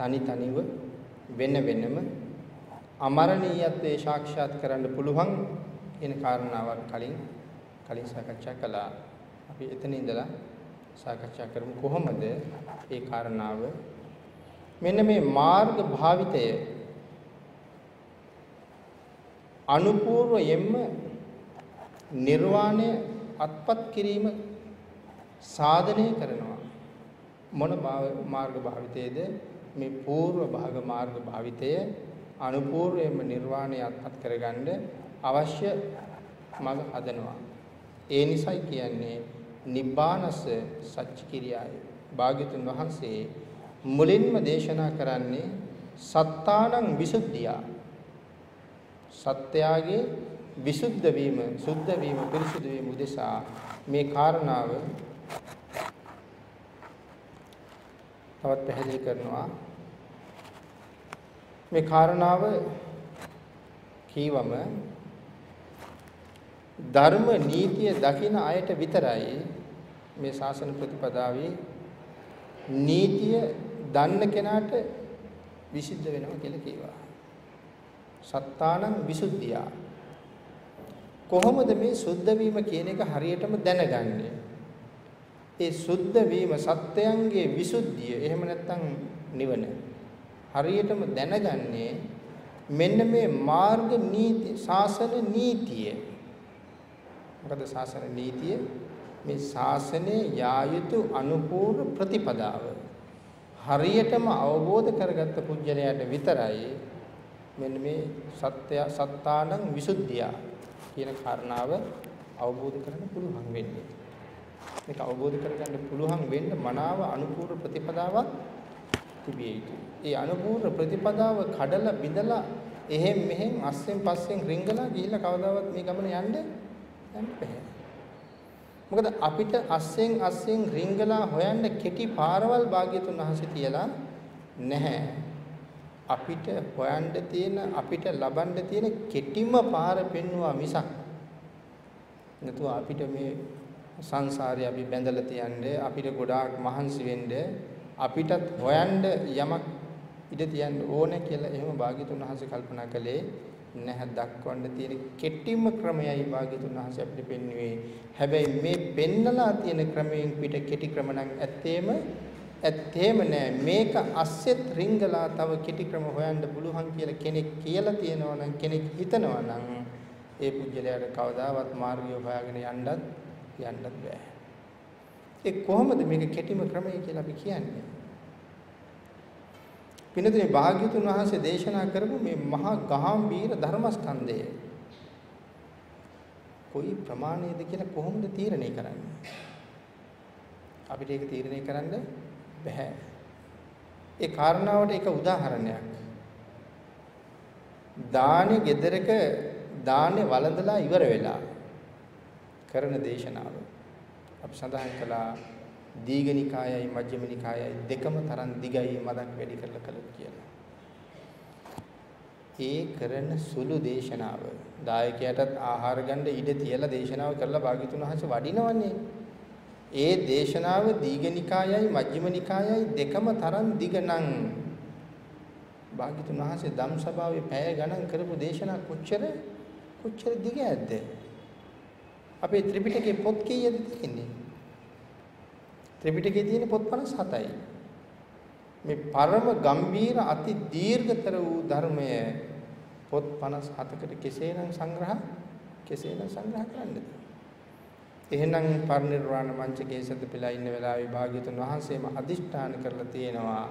ඕනෑම පුජ්‍යලයකට තනි තනිව වෙන වෙනම අමරණීයත්වයේ සාක්ෂාත් කරන්න පුළුවන් කියන කාරණාවක් කලින් කලින් සාකච්ඡා කළා. අපි එතන ඉඳලා සාකච්ඡා කරමු. කොහොමද ඒ කාරණාව? මෙන්න මේ මාර්ග භාවිතය අනුපූර්වයෙන්ම නිර්වාණය අත්පත් කිරීම සාධනය කරනවා. මොන මාර්ග භාවිතයේද මේ పూర్ව භාග මාර්ග භාවිතය අනුපූර්වයෙන්ම නිර්වාණය අත්පත් කරගන්න අවශ්‍ය මඟ හදනවා. ඒ නිසයි කියන්නේ නිබ්බානස සච්ච කිරියාය භාග්‍යතුන් වහන්සේ මුලින්ම දේශනා කරන්නේ සත්තානං විසුද්ධිය. සත්‍යයේ විසුද්ධ වීම සුද්ධ වීම පිරිසුදු වීම උදෙසා මේ කාරණාව තවත් පැහැදිලි කරනවා. මේ කාරණාව කීවම ධර්ම නීතිය දකින අයට විතරයි මේ ශාසන ප්‍රතිපදාවේ නීතිය දන්න කෙනාට විසිද්ධ වෙනවා කියලා කියවා. සත්තානං විසුද්ධිය. කොහොමද මේ සුද්ධ වීම කියන එක හරියටම දැනගන්නේ? ඒ සුද්ධ වීම සත්‍යයන්ගේ විසුද්ධිය එහෙම නැත්නම් නිවන හරියටම දැනගන්නේ මෙන්න මේ මාර්ග නීති ශාසන නීතිය මොකද ශාසන නීතිය මේ ශාසනයේ යා යුතු අනුපූර්ව ප්‍රතිපදාව හරියටම අවබෝධ කරගත්ත පුජ්‍යලයට විතරයි මෙන්න මේ සත්‍ය සත්තානං විසුද්ධිය කියන කාරණාව අවබෝධ කරගන්න පුළුවන් වෙන්නේ. මේක අවබෝධ කරගන්න පුළුවන් වෙන්න මනාව අනුපූර්ව ප්‍රතිපදාවක් තිබිය යුතුයි. ඒ අනුපූර්ව ප්‍රතිපදාව කඩලා බිඳලා එහෙම් මෙහෙම් අස්සෙන් පස්සෙන් රිංගලා ගිහිල්ලා කවදාවත් මේ ගමන යන්න බෑ. මොකද අපිට අස්සෙන් අස්සෙන් රිංගලා හොයන්න කෙටි පාරවල් භාග්‍යතුන් වහන්සේ තියලා නැහැ. අපිට හොයන්න තියෙන අපිට ලබන්න තියෙන කෙටිම පාර පෙන්වුවා මිසක් නැතුව අපිට මේ සංසාරේ අපි බැඳලා තියන්නේ අපිට ගොඩාක් මහන්සි වෙන්න අපිටත් හොයන්න යමක් ඉඩ තියන්න ඕනේ කියලා එහෙම භාග්‍යතුන් වහන්සේ කල්පනා කළේ නැහැ දක්වන්න තියෙන කෙටිම ක්‍රමයයි භාග්‍යතුන් වහන්සේ අපිට පෙන්වුවේ. හැබැයි මේ පෙන්නලා තියෙන ක්‍රමයෙන් පිට කෙටි ක්‍රම නම් ඇත්තේම ඇත්තේම නෑ. මේක අස්සෙත් රිංගලා තව කෙටි ක්‍රම හොයන්න පුළුවන් කියලා කෙනෙක් කියලා තියෙනවා නම් කෙනෙක් හිතනවා නම් ඒ පුජ්‍යලයට කවදාවත් මාර්ගය හොයාගෙන යන්නත් යන්නත් බෑ. ඒ කොහොමද මේක කෙටිම ක්‍රමය කියලා අපි කියන්නේ? පිනතුනේ භාග්‍යතුන් වහන්සේ දේශනා කරපු මේ මහා ගාම්භීර ධර්මස්කන්ධය කොයි ප්‍රමාණයද කියලා කොහොමද තීරණය කරන්නේ? අපිට ඒක තීරණය කරන්න බෑ. ඒ කාරණාවට එක උදාහරණයක්. දානේ ගෙදරක දානේ වළඳලා ඉවර වෙලා කරන දේශනාව. අපි සඳහන් කළා දීඝනිකායයි මජ්ක්‍ධිමනිකායයි දෙකම තරම් දිගයි මදක් වැඩි කරලා කළොත් කියලා. ඒ කරන සුළු දේශනාව දායකයාටත් ආහාර ගන්න ඉඩ තියලා දේශනාව කරලා භාග්‍යතුන් වහන්සේ වඩිනවන්නේ. ඒ දේශනාව දීඝනිකායයි මජ්ක්‍ධිමනිකායයි දෙකම තරම් දිග නම් භාග්‍යතුන් වහන්සේ ධම් සභාවේ පැය ගණන් කරපු දේශනා කොච්චර කොච්චර දිග ඇද්ද? අපේ ත්‍රිපිටකේ පොත් කීයද තියෙන්නේ? ත්‍රිපිටකයේ තියෙන පොත් 57යි. මේ පරම ගම්බීර අති දීර්ඝතර වූ ධර්මය පොත් 57කට කෙසේනම් සංග්‍රහ කෙසේනම් සංග්‍රහ කරන්නද? එහෙනම් පරිනිර්වාණ මංචකයේ සදපලා ඉන්න වෙලාවේ භාග්‍යතුන් වහන්සේම අදිෂ්ඨාන කරලා තියෙනවා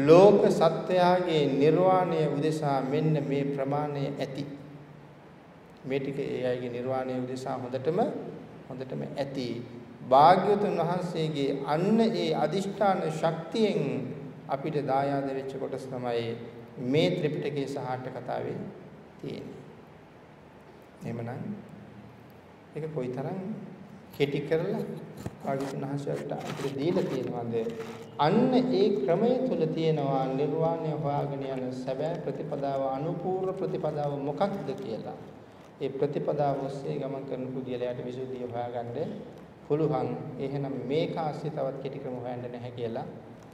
ලෝක සත්‍යයේ නිර්වාණය උදෙසා මෙන්න මේ ප්‍රමාණය ඇති මේ ටික ඒ අයගේ නිර්වාණය උදෙසා හොඳටම හොඳටම ඇති භාග්‍යවතුන් වහන්සේගේ අන්න ඒ අදිෂ්ඨාන ශක්තියෙන් අපිට දායාද වෙච්ච කොටස තමයි මේ ත්‍රිපිටකයේ සහාට කතාවේ තියෙන්නේ. එහෙමනම් ඒක කොයිතරම් කෙටි කරලා භාග්‍යවතුන් වහන්සේට අපිට දීලා තියෙනවද? අන්න ඒ ක්‍රමය තුල තියෙනවා නිර්වාණය හොයාගෙන යන සැබෑ ප්‍රතිපදාව අනුපූර්ව ප්‍රතිපදාව මොකක්ද කියලා. ඒ ප්‍රතිපදාව ඔස්සේ ගමන් කරන පුද්ගලයාට විසුද්ධිය හොයාගන්න පුළුවන් එහෙනම් මේක ආශ්‍රය තවත් කෙටි ක්‍රම හොයන්න නැහැ කියලා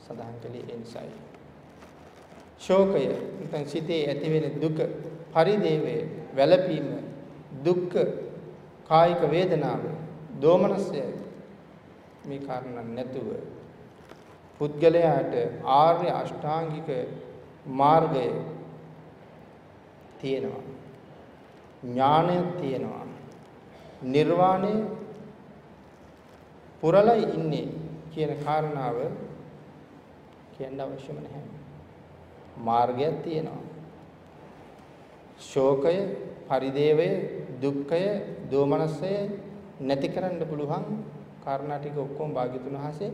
සඳහන් කළේ ඒ නිසායි. ශෝකය නැත්නම් සිතේ ඇතිවෙන දුක, පරිදේවය, වැළපීම, දුක්ඛ, කායික වේදනාව, දෝමනසය මේ කාරණා නැතුව පුද්ගලයාට ආර්ය අෂ්ටාංගික මාර්ගය තියෙනවා. ඥානය තියෙනවා. නිර්වාණය පුරලයි ඉන්නේ කියන කාරණාව කියන්න අවශ්‍යම නැහැ. මාර්ගයක් තියෙනවා. ශෝකය, පරිදේවය, දුක්ඛය, දෝමනසය නැති කරන්න පුළුවන් කාරණා ටික ඔක්කොම භාග්‍යතුන් වහන්සේ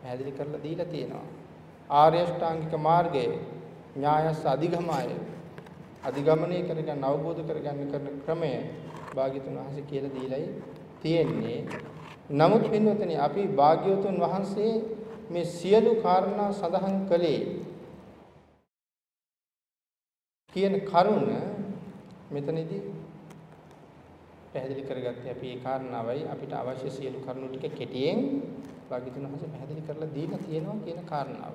පැහැදිලි කරලා දීලා තියෙනවා. ආර්ය ශ්‍රාංගික මාර්ගයේ ඥායස් අධිගමය අධිගමනය කරගන්න අවබෝධ කරගන්න කරන ක්‍රමය භාග්‍යතුන් වහන්සේ කියලා දීලයි තියෙන්නේ. නමුත් පින්වතුනි අපි භාග්‍යවතුන් වහන්සේ මේ සියලු කාරණා සඳහන් කළේ කියන කරුණ මෙතනදී පැහැදිලි කරගත්තේ අපි ඒ කාරණාවයි අපිට අවශ්‍ය සියලු කරුණු ටික කෙටියෙන් භාග්‍යතුන් වහන්සේ පැහැදිලි කරලා දීලා තියෙනවා කියන කාරණාව.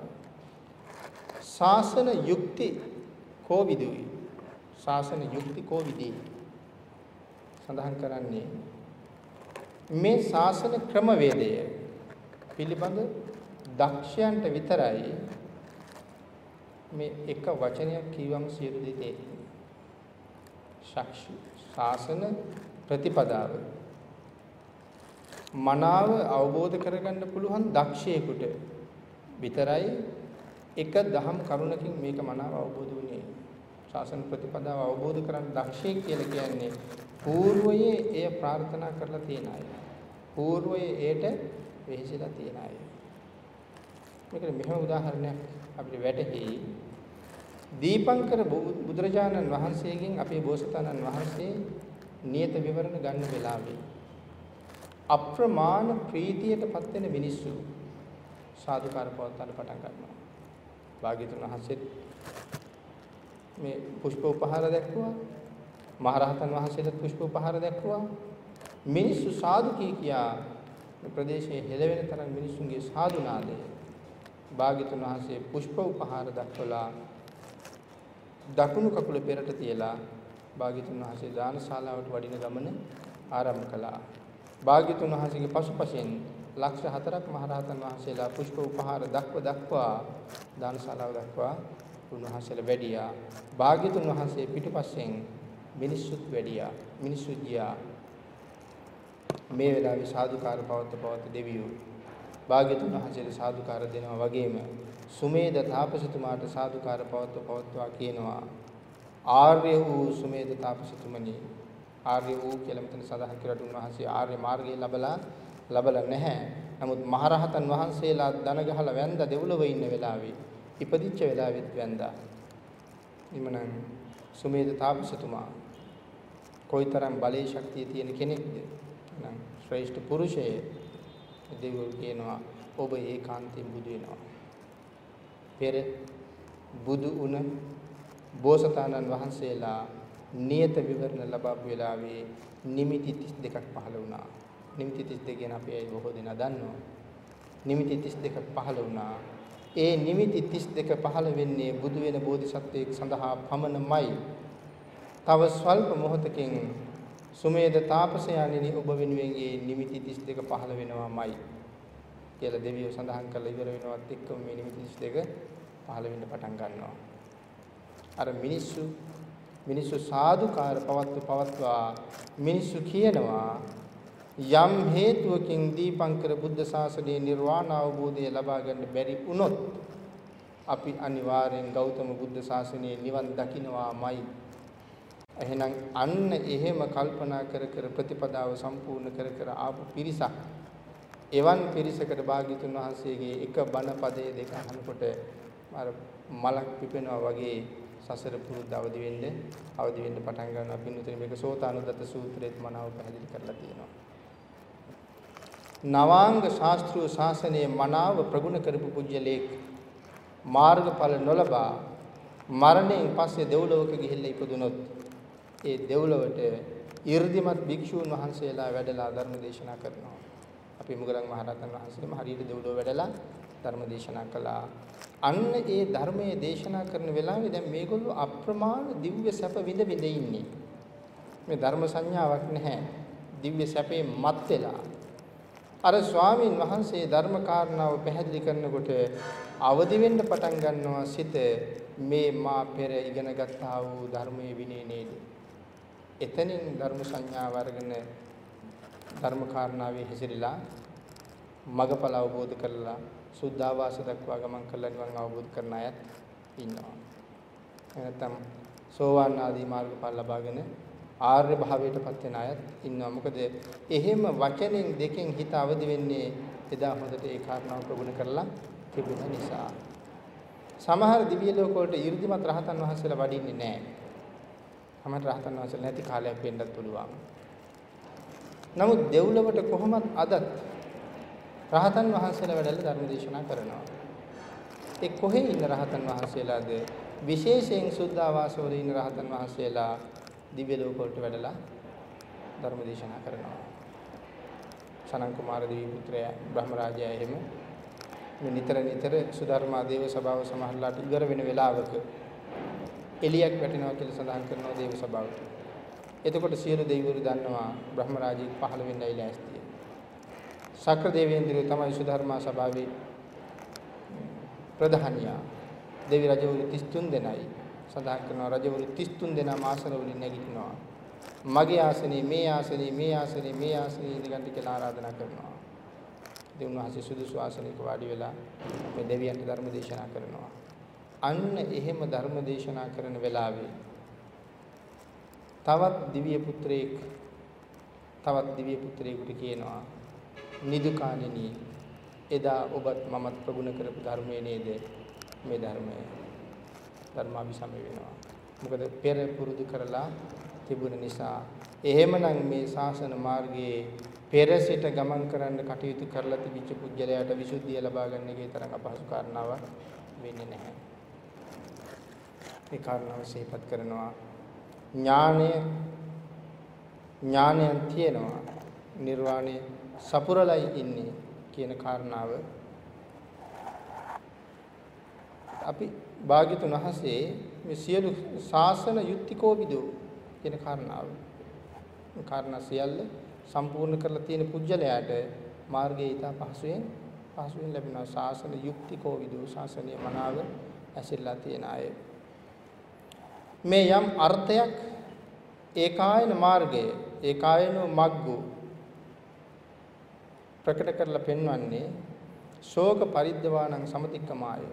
ශාසන යුක්ති කෝවිදුයි. ශාසන යුක්ති කෝවිදී. සඳහන් කරන්නේ මේ ශාසන ක්‍රමවේදය පිළිබඳ දක්ෂයන්ට විතරයි මේ එක වචනයක් කියවම සියලු දේ තේරෙන්නේ. ශාසන ප්‍රතිපදාව මනාව අවබෝධ කරගන්න පුළුවන් දක්ෂයෙකුට විතරයි එක දහම් කරුණකින් මේක මනාව අවබෝධ වුණේ. ශාසන ප්‍රතිපදාව අවබෝධ කරගන්න දක්ෂයෙක් කියලා කියන්නේ పూర్වයේ එය ප්‍රාර්ථනා කරලා තියෙන අය. పూర్වයේ ඒට වෙහෙසිලා තියෙන අය. මේකට මෙහෙම උදාහරණයක් අපිට වැටහි. දීපංකර බුදුරජාණන් වහන්සේගෙන් අපේ බෝසතාණන් වහන්සේ නියත විවරණ ගන්න වෙලාවේ අප්‍රමාණ ප්‍රීතියටපත් වෙන මිනිස්සු සාදුකාර පවත්තන්න පටන් ගන්නවා. භාග්‍යතුන් වහන්සේ මේ පුෂ්ප උපහාර දැක්වුවා. මහරහතන් වහන්සේට පුෂ්ප උපහාර දැක්වුවා. මිනිස්සු සාදු කී කියා ප්‍රදේශයේ හෙළවෙන තරම් මිනිසුන්ගේ සාදු නාදය භාග්‍යතුන් වහන්සේ පුෂ්ප උපහාර දක්වලා දකුණු කකුල පෙරට තියලා භාග්‍යතුන් වහන්සේ දානශාලාවට වඩින ගමන ආරම්භ කළා. භාග්‍යතුන් වහන්සේගේ පසුපසෙන් ලක්ෂ 4ක් මහරහතන් වහන්සේලා පුෂ්ප උපහාර දක්ව දක්වා දානශාලාව දක්වා උන්වහන්සේලා වැඩියා. භාග්‍යතුන් වහන්සේ පිටුපස්සෙන් මිනිස්සුත් වැඩියා. මිනිස්සු ගියා. මේ වෙලාවේ සාදුකාර පවත්ත පවත්ත දෙවියෝ භාග්‍යතුන් වහන්සේට සාදුකාර දෙනවා වගේම සුමේද තාපසතුමාට සාදුකාර පවත්ව පවත්වා කියනවා ආර්ය වූ සුමේද තාපසතුමනි ආර්ය වූ කියලා මෙතන සඳහන් කරලා උන්වහන්සේ ආර්ය මාර්ගය ලබලා ලබලා නැහැ. නමුත් මහරහතන් වහන්සේලා දන ගහලා වැඳ දෙව්ලොව ඉන්න වෙලාවේ ඉපදිච්ච වෙලාවෙත් වැඳා. එමනම් සුමේද තාපසතුමා කොයිතරම් බලේ ශක්තිය තියෙන කෙනෙක්ද? නම් ශ්‍රේෂ්ඨ පුරුෂයෙක් දෙවියෝ කියනවා ඔබ ඒකාන්තයෙන් බුදු වෙනවා. පෙර බුදු වුණ බෝසතාණන් වහන්සේලා නියත විවරණ ලබාපු වෙලාවේ නිමිති 32ක් පහළ වුණා. නිමිති 32 ගැන අපි අය බොහෝ දෙනා දන්නවා. නිමිති 32ක් පහළ වුණා. ඒ නිමිති 32 පහළ වෙන්නේ බුදු වෙන බෝධිසත්වයෙක් සඳහා පමණමයි. තව ස්වල්ප මොහොතකින් සුමේද තාපසයාණෙනි ඔබ වෙනුවෙන් ඒ නිමිති 32 පහළ වෙනවාමයි කියලා දෙවියෝ සඳහන් කරලා ඉවර වෙනවත් එක්කම මේ නිමිති 32 පහළ වෙන්න පටන් ගන්නවා. අර මිනිස්සු මිනිස්සු සාදුකාර පවත්ව පවත්වා මිනිස්සු කියනවා යම් හේතුවකින් දීපංකර බුද්ධ ශාසනයේ නිර්වාණ අවබෝධය ලබා ගන්න බැරි වුණොත් අපි අනිවාර්යෙන් ගෞතම බුද්ධ ශාසනයේ නිවන් දකින්නවාමයි එහෙනම් අන්න එහෙම කල්පනා කර කර ප්‍රතිපදාව සම්පූර්ණ කර කර ආපු පිරිසක්. එවන් පිරිසකට භාග්‍යතුන් වහන්සේගේ එක බණ පදයේ දෙක අහනකොට අර මලක් පිපෙනවා වගේ සසර පුරුද්ද අවදි වෙන්න අවදි වෙන්න පටන් ගන්නවා. පින්විතනේ මේක සෝතානුදත්ත සූත්‍රයේත් මනාව පැහැදිලි කරලා තියෙනවා. නවාංග ශාස්ත්‍රීය ශාසනයේ මනාව ප්‍රගුණ කරපු පුජ්‍යලේක් මාර්ගඵල නොලබා මරණයෙන් පස්සේ දෙව්ලොවක ගිහිල්ලා ඉපදුනොත් ඒ දෙව්ලොවට 이르දිමත් භික්ෂූන් වහන්සේලා වැඩලා ධර්ම දේශනා කරනවා අපි මුගලන් මහරහතන් වහන්සේම හරියට දෙව්ලොව වැඩලා ධර්ම දේශනා කළා. අන්න ඒ ධර්මයේ දේශනා කරන වෙලාවේ දැන් මේගොල්ලෝ අප්‍රමාණ දිව්‍ය සැප විඳ විඳ ඉන්නේ. මේ ධර්ම සංඥාවක් නැහැ. දිව්‍ය සැපේ මත් වෙලා. අර ස්වාමීන් වහන්සේ ධර්ම කාරණාව පැහැදිලි කරනකොට අවදි වෙන්න පටන් ගන්නවා සිත මේ මා පෙර ඉගෙන ගත්තා වූ ධර්මයේ විනේ නේද? එතනින් ධර්ම සංඥාව අරගෙන ධර්ම කාරණාවේ හැසිරিলা මගඵල අවබෝධ කරලා සුද්ධාවාස දක්වා ගමන් කරලා නිවන් අවබෝධ කරන අයත් ඉන්නවා. නැත්නම් සෝවාන් ආදී මාර්ගඵල ලබාගෙන ආර්ය භාවයට පත් වෙන අයත් ඉන්නවා. මොකද එහෙම වචනෙන් දෙකෙන් හිත අවදි වෙන්නේ එදා හොඳට ඒ කාරණාව ප්‍රගුණ කරලා තිබෙන නිසා. සමහර දිව්‍ය ලෝක වලට 이르දිමත් රහතන් වහන්සේලා වඩින්නේ නැහැ. සමහර රහතන් වහන්සේලා නැති කාලයක් වෙන්නත් පුළුවන්. නමුත් දෙව්ලොවට කොහොමත් අදත් රහතන් වහන්සේලා වැඩලා ධර්ම දේශනා කරනවා. ඒ කොහේ ඉන්න රහතන් වහන්සේලාද? විශේෂයෙන් සුද්ධාවාසවල ඉන්න රහතන් වහන්සේලා දිව්‍ය ලෝක වලට වැඩලා ධර්ම දේශනා කරනවා. සනන් කුමාර දිව්‍ය පුත්‍රයා බ්‍රහ්ම රාජයා එහෙම මේ නිතර නිතර සුධර්මා දේව සභාව සමහරලාට ඉවර වෙන වෙලාවක එලියක් වැටෙනවා කියලා සඳහන් කරනවා දේව සභාවට. එතකොට සියලු දෙවිවරු දන්නවා බ්‍රහ්ම රාජයෙක් පහළ වෙන්නයි ලෑස්තිය. ශක්‍ර දේවේන්ද්‍රය තමයි සුධර්මා සභාවේ ප්‍රධානියා. දෙවි රජවරු 33 දෙනයි. සඳහන් කරනවා රජවරු 33 දෙනා ආසන වලින් නැගිටිනවා. මගේ ආසනේ මේ ආසනේ මේ ආසනේ මේ ආසනේ ඉඳගන්න කියලා ආරාධනා කරනවා. ඉතින් උන්වහන්සේ සුදුසු ආසනයක වාඩි වෙලා මේ දෙවියන්ට ධර්ම දේශනා කරනවා. අන්න එහෙම ධර්ම දේශනා කරන වෙලාවේ තවත් දිව්‍ය පුත්‍රයෙක් තවත් දිව්‍ය පුත්‍රයෙකුට කියනවා නිදුකාණෙනි එදා ඔබත් මමත් ප්‍රගුණ කරපු ධර්මයේ නේද? මේ ධර්මය. ධර්මාභිසම වෙනවා. මොකද පෙර පුරුදු කරලා තිබුණ නිසා එහෙමනම් මේ ශාසන මාර්ගයේ පෙර සිට ගමන් කරන්න කටයුතු කරලා තිබිච්ච පුජ්‍යලයට විසුද්ධිය ලබා ගන්න එකේ තරම් අපහසු කාරණාවක් වෙන්නේ නැහැ. මේ කාරණාව සිහිපත් කරනවා ඥානය ඥානයන් තියෙනවා නිර්වාණය සපුරලයි ඉන්නේ කියන කාරණාව අපි භාග්‍යතුන් වහන්සේ මේ සියලු ශාසන යුක්තිකෝ විදෝ කියන කාරණාව. මේ කාරණා සියල්ල සම්පූර්ණ කරලා තියෙන පුජ්‍යලයට මාර්ගය ඊට පහසුවෙන් පහසුවෙන් ලැබෙනවා. ශාසන යුක්තිකෝ විදෝ ශාසනීය මනාව ඇසිරලා තියෙන අය. මේ යම් අර්ථයක් ඒකායන මාර්ගය ඒකායන මග්ගෝ ප්‍රකට කරලා පෙන්වන්නේ ශෝක පරිද්දවාණං සමතික්කමාය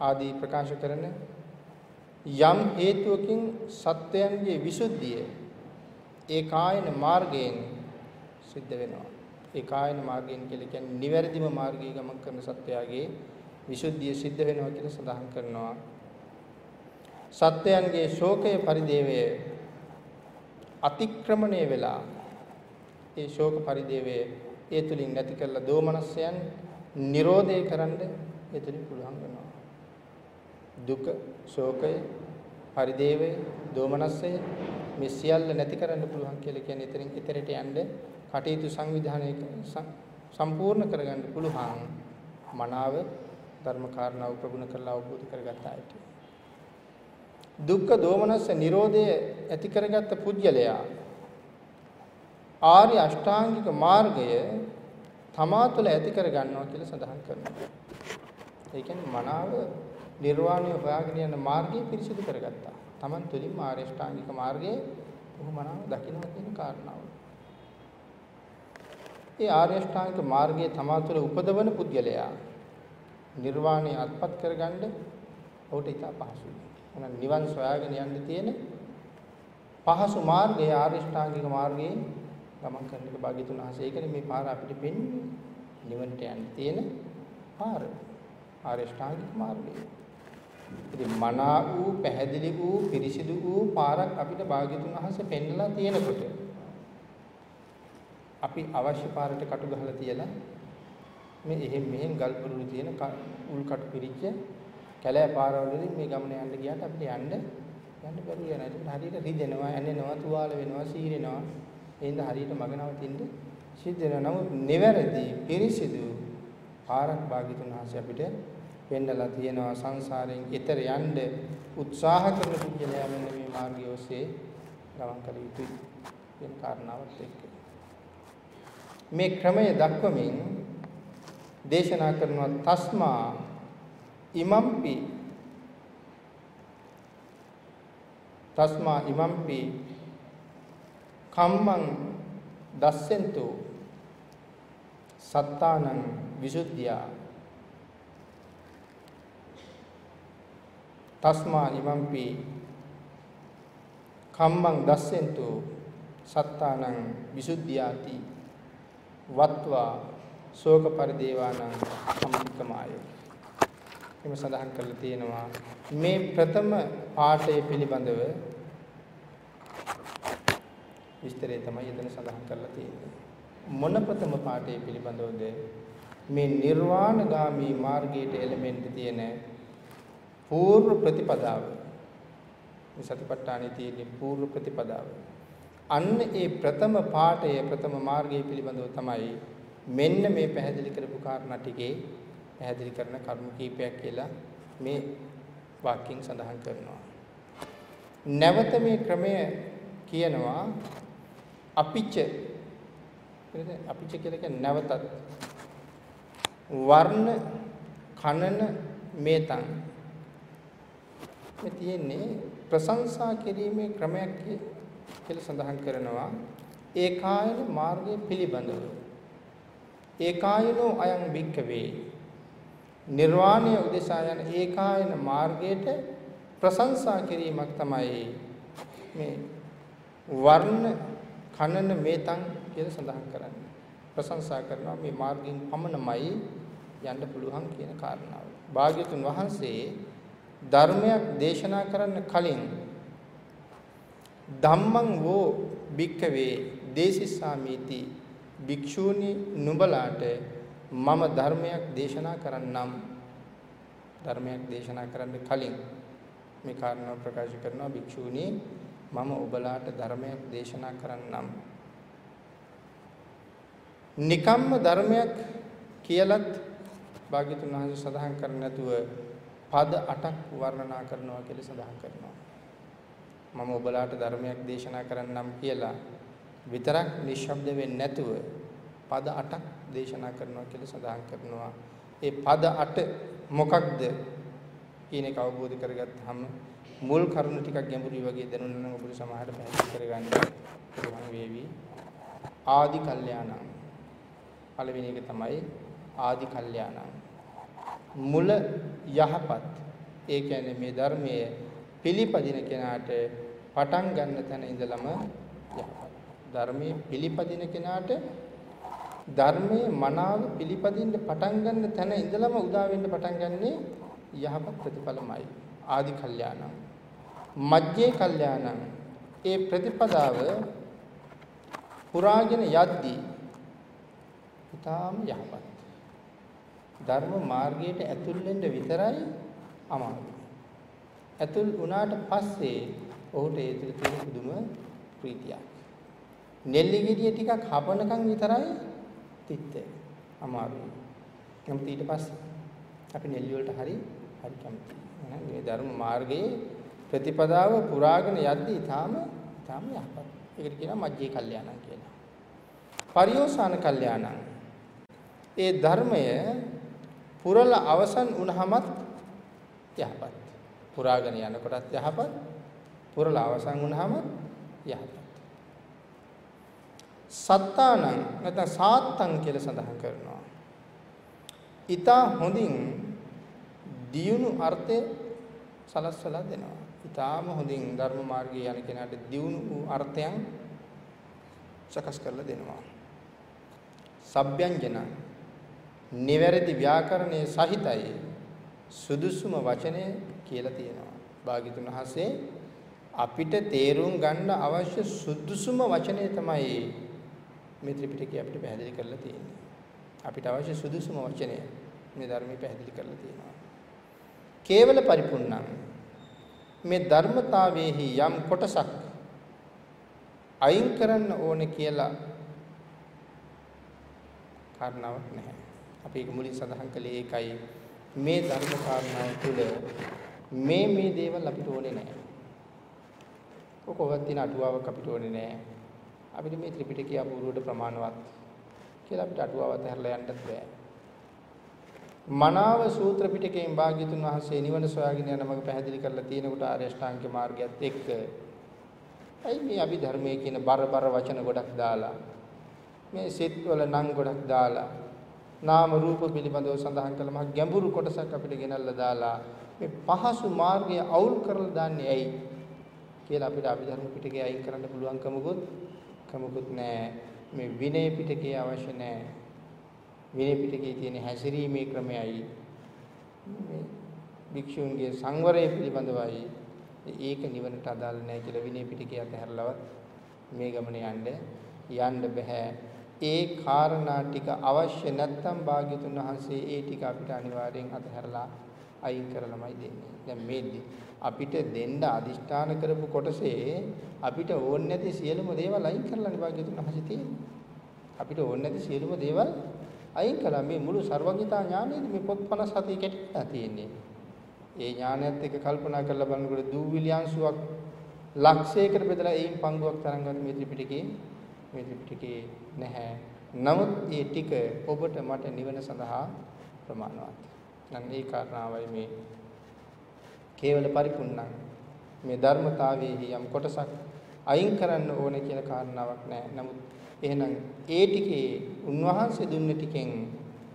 ආදී ප්‍රකාශ කරන යම් හේතුවකින් සත්වයන්ගේ විසුද්ධිය ඒ කායන මාර්ගයෙන් සිද්ධ වෙනවා. ඒ කායන මාර්ගයෙන් කියලා කියන්නේ නිවැරදිම මාර්ගයේ ගමන් කරන සත්වයාගේ විසුද්ධිය සිද්ධ වෙනවා කියලා සඳහන් කරනවා. සත්වයන්ගේ ශෝකය පරිදේවය අතික්‍රමණය වෙලා ඒ ශෝක පරිදේවය ඒ තුලින් නැති කරලා දෝමනස්යන් නිරෝධය කරන්න ඒ තුලින් පුළුවන් වෙනවා. දුක, ශෝකය, පරිදේවය, දෝමනස්සය මේ සියල්ල නැති කරන්න පුළුවන් කියලා කියන්නේ එතනින් ඉතරට යන්න කටයුතු සංවිධානය සම්පූර්ණ කරගන්න පුළුවන් මනාව ධර්ම කාරණාව ප්‍රගුණ කරලා අවබෝධ කරගත්ත අයට. දුක්ඛ දෝමනස්ස නිරෝධය ඇති කරගත්ත පුජ්‍යලයා ආර්ය අෂ්ටාංගික මාර්ගය තමා තුළ ඇති කර ගන්නවා කියලා සඳහන් කරනවා. ඒ කියන්නේ මනාව නිර්වාණය හොයාගෙන යන මාර්ගය පිරිසිදු කරගත්තා. Taman තුලින් ආර්ය අෂ්ටාංගික මාර්ගයේ ඔහු මනාව දකිනවා කියන කාරණාව. ඒ ආර්ය අෂ්ටාංගික මාර්ගයේ තමා තුළ උපදවන පුද්ගලයා නිර්වාණය අත්පත් කරගන්න ඔහුට ඉතා පහසුයි. එහෙනම් නිවන් සොයාගෙන යන්න තියෙන පහසු මාර්ගය ආර්ය අෂ්ටාංගික මාර්ගයේ ගමන් කරන එක භාග්‍යතුන් වහන්සේ ඒකනේ මේ පාර අපිට පෙන්වන්නේ නිවනට යන්න තියෙන පාර ආර්ය අෂ්ටාංගික මාර්ගය. ඉතින් මනා වූ පැහැදිලි වූ පිරිසිදු වූ පාරක් අපිට භාග්‍යතුන් වහන්සේ පෙන්වලා තියෙනකොට අපි අවශ්‍ය පාරට කටු ගහලා තියලා මේ එහෙම් මෙහෙම් ගල් පුරුළු තියෙන උල් කටු පිරිච්ච කැලෑ පාරවල වලින් මේ ගමන යන්න ගියාට අපිට යන්න යන්න බැරුව යනවා. ඒක හරියට රිදෙනවා, ඇනෙනවා, තුවාල වෙනවා, සීරෙනවා. එහෙනම් හරියට මග නවතින්න සිද්ධ වෙනවා. නමුත් නිවැරදි පිරිසිදු පාරක් භාග්‍යතුන් වහන්සේ අපිට පෙන්නලා තියෙනවා සංසාරයෙන් ඈතර යන්න උත්සාහ කරන පුද්ගලයා මෙන්න මේ මාර්ගය ඔස්සේ ගමන් කළ යුතුයි කියන කාරණාවත් එක්ක. මේ ක්‍රමය දක්වමින් දේශනා කරනවා තස්මා ඉමම්පි. තස්මා ඉමම්පි. කම්මං දස්සෙන්තු. සත්තානං විසුද්ධියා. තස්මා ඉමම්පි. කම්මං දස්සෙන්තු. සත්තානං විසුද්ධියාති. වත්වා ශෝක පරිදේවානං සම්පකමාය එම සඳහන් කරලා තියෙනවා. මේ ප්‍රථම පාඩය පිළිබඳව විස්තරය තමයි එතන සඳහන් කරලා තියෙන්නේ. මොන ප්‍රථම පාඩය පිළිබඳවද? මේ නිර්වාණගාමී මාර්ගයට එළමෙන්න තියෙන పూర్ව ප්‍රතිපදාව. මේ සතිපට්ඨානයේ තියෙන పూర్ව ප්‍රතිපදාව. අන්න ඒ ප්‍රථම පාඩය ප්‍රථම මාර්ගය පිළිබඳව තමයි මෙන්න මේ පැහැදිලි කරපු කාරණා ටිකේ පැහැදිලි කරන කරුණු කීපයක් කියලා මේ වාක්‍යයෙන් සඳහන් කරනවා. නැවත මේ ක්‍රමය කියනවා අපිච්ච අපිච්ච කියලා කියන්නේ නැවතත්. වර්ණ කනන මේතන් මේ තියෙන්නේ ප්‍රශංසා කිරීමේ ක්‍රමයක් කියලා සඳහන් කරනවා. ඒකායන මාර්ගය පිළිබඳව. ඒකායනෝ අයං භික්කවේ නිර්වාණය උදෙසා යන ඒකායන මාර්ගයට ප්‍රශංසා කිරීමක් තමයි මේ වර්ණ කනන මේතන් කියලා සඳහන් කරන්නේ ප්‍රශංසා කරනවා මේ මාර්ගයෙන් පමණමයි යන්න පුළුවන් කියන කාරණාව. භාග්‍යතුන් වහන්සේ ධර්මයක් දේශනා කරන්න කලින් ධම්මං වෝ භික්කවේ දේසිස්සාමීති භික්ෂූනි නුඹලාට මම ධර්මයක් දේශනා කරන්නම්. ධර්මයක් දේශනා කරන්න කලින් මේ කාරණාව ප්‍රකාශ කරනවා භික්ෂූනි. මම ඔබලාට ධර්මයක් දේශනා කරන්නම්. නිකම්ම ධර්මයක් කියලත් භාග්‍යතුන් වහන්සේ සඳහන් කර නැතුව පද 8ක් වර්ණනා කරනවා කියලා සඳහන් කරනවා. මම ඔබලාට ධර්මයක් දේශනා කරන්නම් කියලා විතරක් නිශ්ශබ්ද වෙන්නේ නැතුව පද 8ක් දේශනා කරනවා කියලා සඳහන් කරනවා. ඒ පද 8 මොකක්ද කියන එක අවබෝධ කරගත්තාම මුල් කරුණු ටිකක් ගැඹුරුයි වගේ දැනුණා නම් ඔබට සමහරට පැහැදිලි කරගන්න පුළුවන් වේවි. ආදි කල්යාණං පළවෙනි එක තමයි ආදි කල්යාණං මුල යහපත් ඒ කියන්නේ මේ ධර්මයේ පිළිපදින කෙනාට පටන් ගන්න තැන ඉඳලම යහපත් ධර්මයේ පිළිපදින කෙනාට ධර්මයේ මනාව පිළිපදින්න පටන් ගන්න තැන ඉඳලම උදා වෙන්න පටන් ගන්නේ යහපත් ප්‍රතිඵලමයි ආදි කල්යාණං මජ්ජේ කල්යාණං ඒ ප්‍රතිපදාව පුරාගෙන යද්දී ඊටාම යහපත් ධර්ම මාර්ගයට ඇතුල් වෙන්න විතරයි අමාරු. ඇතුල් වුණාට පස්සේ ඔහුට ඒ තුළ තියෙන පුදුම ප්‍රීතියක්. නෙල්ලි ගෙඩිය ටිකක් හපනකම් විතරයි තිත්ත අමාරුයි. නමුත් ඊට පස්සේ අපි නෙල්ලි වලට හරි හරි කැමතියි. මේ ධර්ම මාර්ගයේ ප්‍රතිපදාව පුරාගෙන යද්දී ඊටාම ඊටාම යහපත්. ඒකට කියනවා මජ්ජේ කල්යාණං කියලා. පරිෝසాన කල්යාණං. ඒ ධර්මය පුරල අවසන් වුණහමත් යහපත්. පුරාගෙන යනකොටත් යහපත්. පුරල අවසන් වුණහම යහපත්. සත්තානං නැත්නම් සාත්තං කියලා සඳහන් කරනවා. ඊතා හොඳින් දියුණු අර්ථය සලස්වලා දෙනවා. ඊටාම හොඳින් ධර්ම මාර්ගයේ යන කෙනාට දියුණු වූ අර්ථයන් සකස් කරලා දෙනවා. සබ්යංජන නිවැරදි ව්‍යාකරණයේ සහිතයි සුදුසුම වචනය කියලා තියෙනවා. භාග්‍යතුන් වහන්සේ අපිට තේරුම් ගන්න අවශ්‍ය සුදුසුම වචනය තමයි මේ ත්‍රිපිටකය අපිට පැහැදිලි කරලා තියෙන්නේ. අපිට අවශ්‍ය සුදුසුම වචනය මේ ධර්මයේ පැහැදිලි කරලා තියෙනවා. කේවල පරිපූර්ණං මේ ධර්මතාවයේහි යම් කොටසක් අයින් කරන්න ඕනේ කියලා කාරණාවක් නැහැ. අපි ඒක මුලින් සඳහන් කළේ ඒකයි මේ ධර්ම කාරණාව තුළ මේ මේ දේවල් අපිට ඕනේ නැහැ. කොහොමවත් තියෙන අටුවාවක් අපිට ඕනේ නැහැ. අපිට මේ ත්‍රිපිටකය අපූර්වට ප්‍රමාණවත් කියලා අපිට අටුවාවත් හැරලා යන්නත් බෑ. මනාව සූත්‍ර පිටකයෙන් භාග්‍යතුන් වහන්සේ නිවන සොයාගෙන යන මඟ පැහැදිලි කරලා තියෙනකොට ආර්ය අෂ්ටාංගික මාර්ගයත් එක්ක ඇයි මේ අභිධර්මයේ කියන බරබර වචන ගොඩක් දාලා මේ සිත්වල නම් ගොඩක් දාලා නාම රූප පිළිබඳව සඳහන් කළ මහ ගැඹුරු කොටසක් අපිට ගෙනල්ලා දාලා මේ පහසු මාර්ගය අවුල් කරලා දාන්නේ ඇයි කියලා අපිට අභිධර්ම පිටකේ අයින් කරන්න පුළුවන් කමකුත් කමකුත් නැහැ මේ විනය පිටකේ අවශ්‍ය නැහැ විනය පිටකේ තියෙන හැසිරීමේ ක්‍රමයයි. මේ භික්ෂුන්ගේ සංවරය පිළිබඳවයි. ඒක නිවනට අදාළ නැහැ කියලා විනය පිටකේ අතහැරලවත් මේ ගමන යන්න යන්න බෑ ඒ කාරණා ටික අවශ්‍ය නැත්නම් භාග්‍යතුන් වහන්සේ ඒ ටික අපිට අනිවාර්යෙන් අතහැරලා අයින් කරලමයි දෙන්නේ. දැන් මේ අපිට දෙන්න අදිෂ්ඨාන කරපු කොටසේ අපිට ඕන නැති සියලුම දේවල් අයින් කරලා භාග්‍යතුන් වහන්සේ තියෙන්නේ. අපිට ඕන නැති සියලුම දේවල් අයින් කළා. මේ මුළු ਸਰවඥතා ඥානෙදි මේ පොත් 57 කැටිලා තියෙන්නේ. ඒ ඥානයත් එක්ක කල්පනා කරලා බලනකොට දූවිලි අංශුවක් ලක්ෂයකට බෙදලා ඒයින් පංගුවක් තරංගවත් මේ ත්‍රිපිටකේ මේ ත්‍රිපිටකේ නැහැ. නමුත් මේ ටික ඔබට මට නිවන සඳහා ප්‍රමාණවත්. නම් ඒ කාරණාවයි මේ කේවල පරිපූර්ණං මේ ධර්මතාවයේහි යම් කොටසක් අයින් කරන්න ඕනේ කියන කාරණාවක් නැහැ. නමුත් එහෙනම් ඒ ටිකේ උන්වහන්සේ දුන්න ටිකෙන්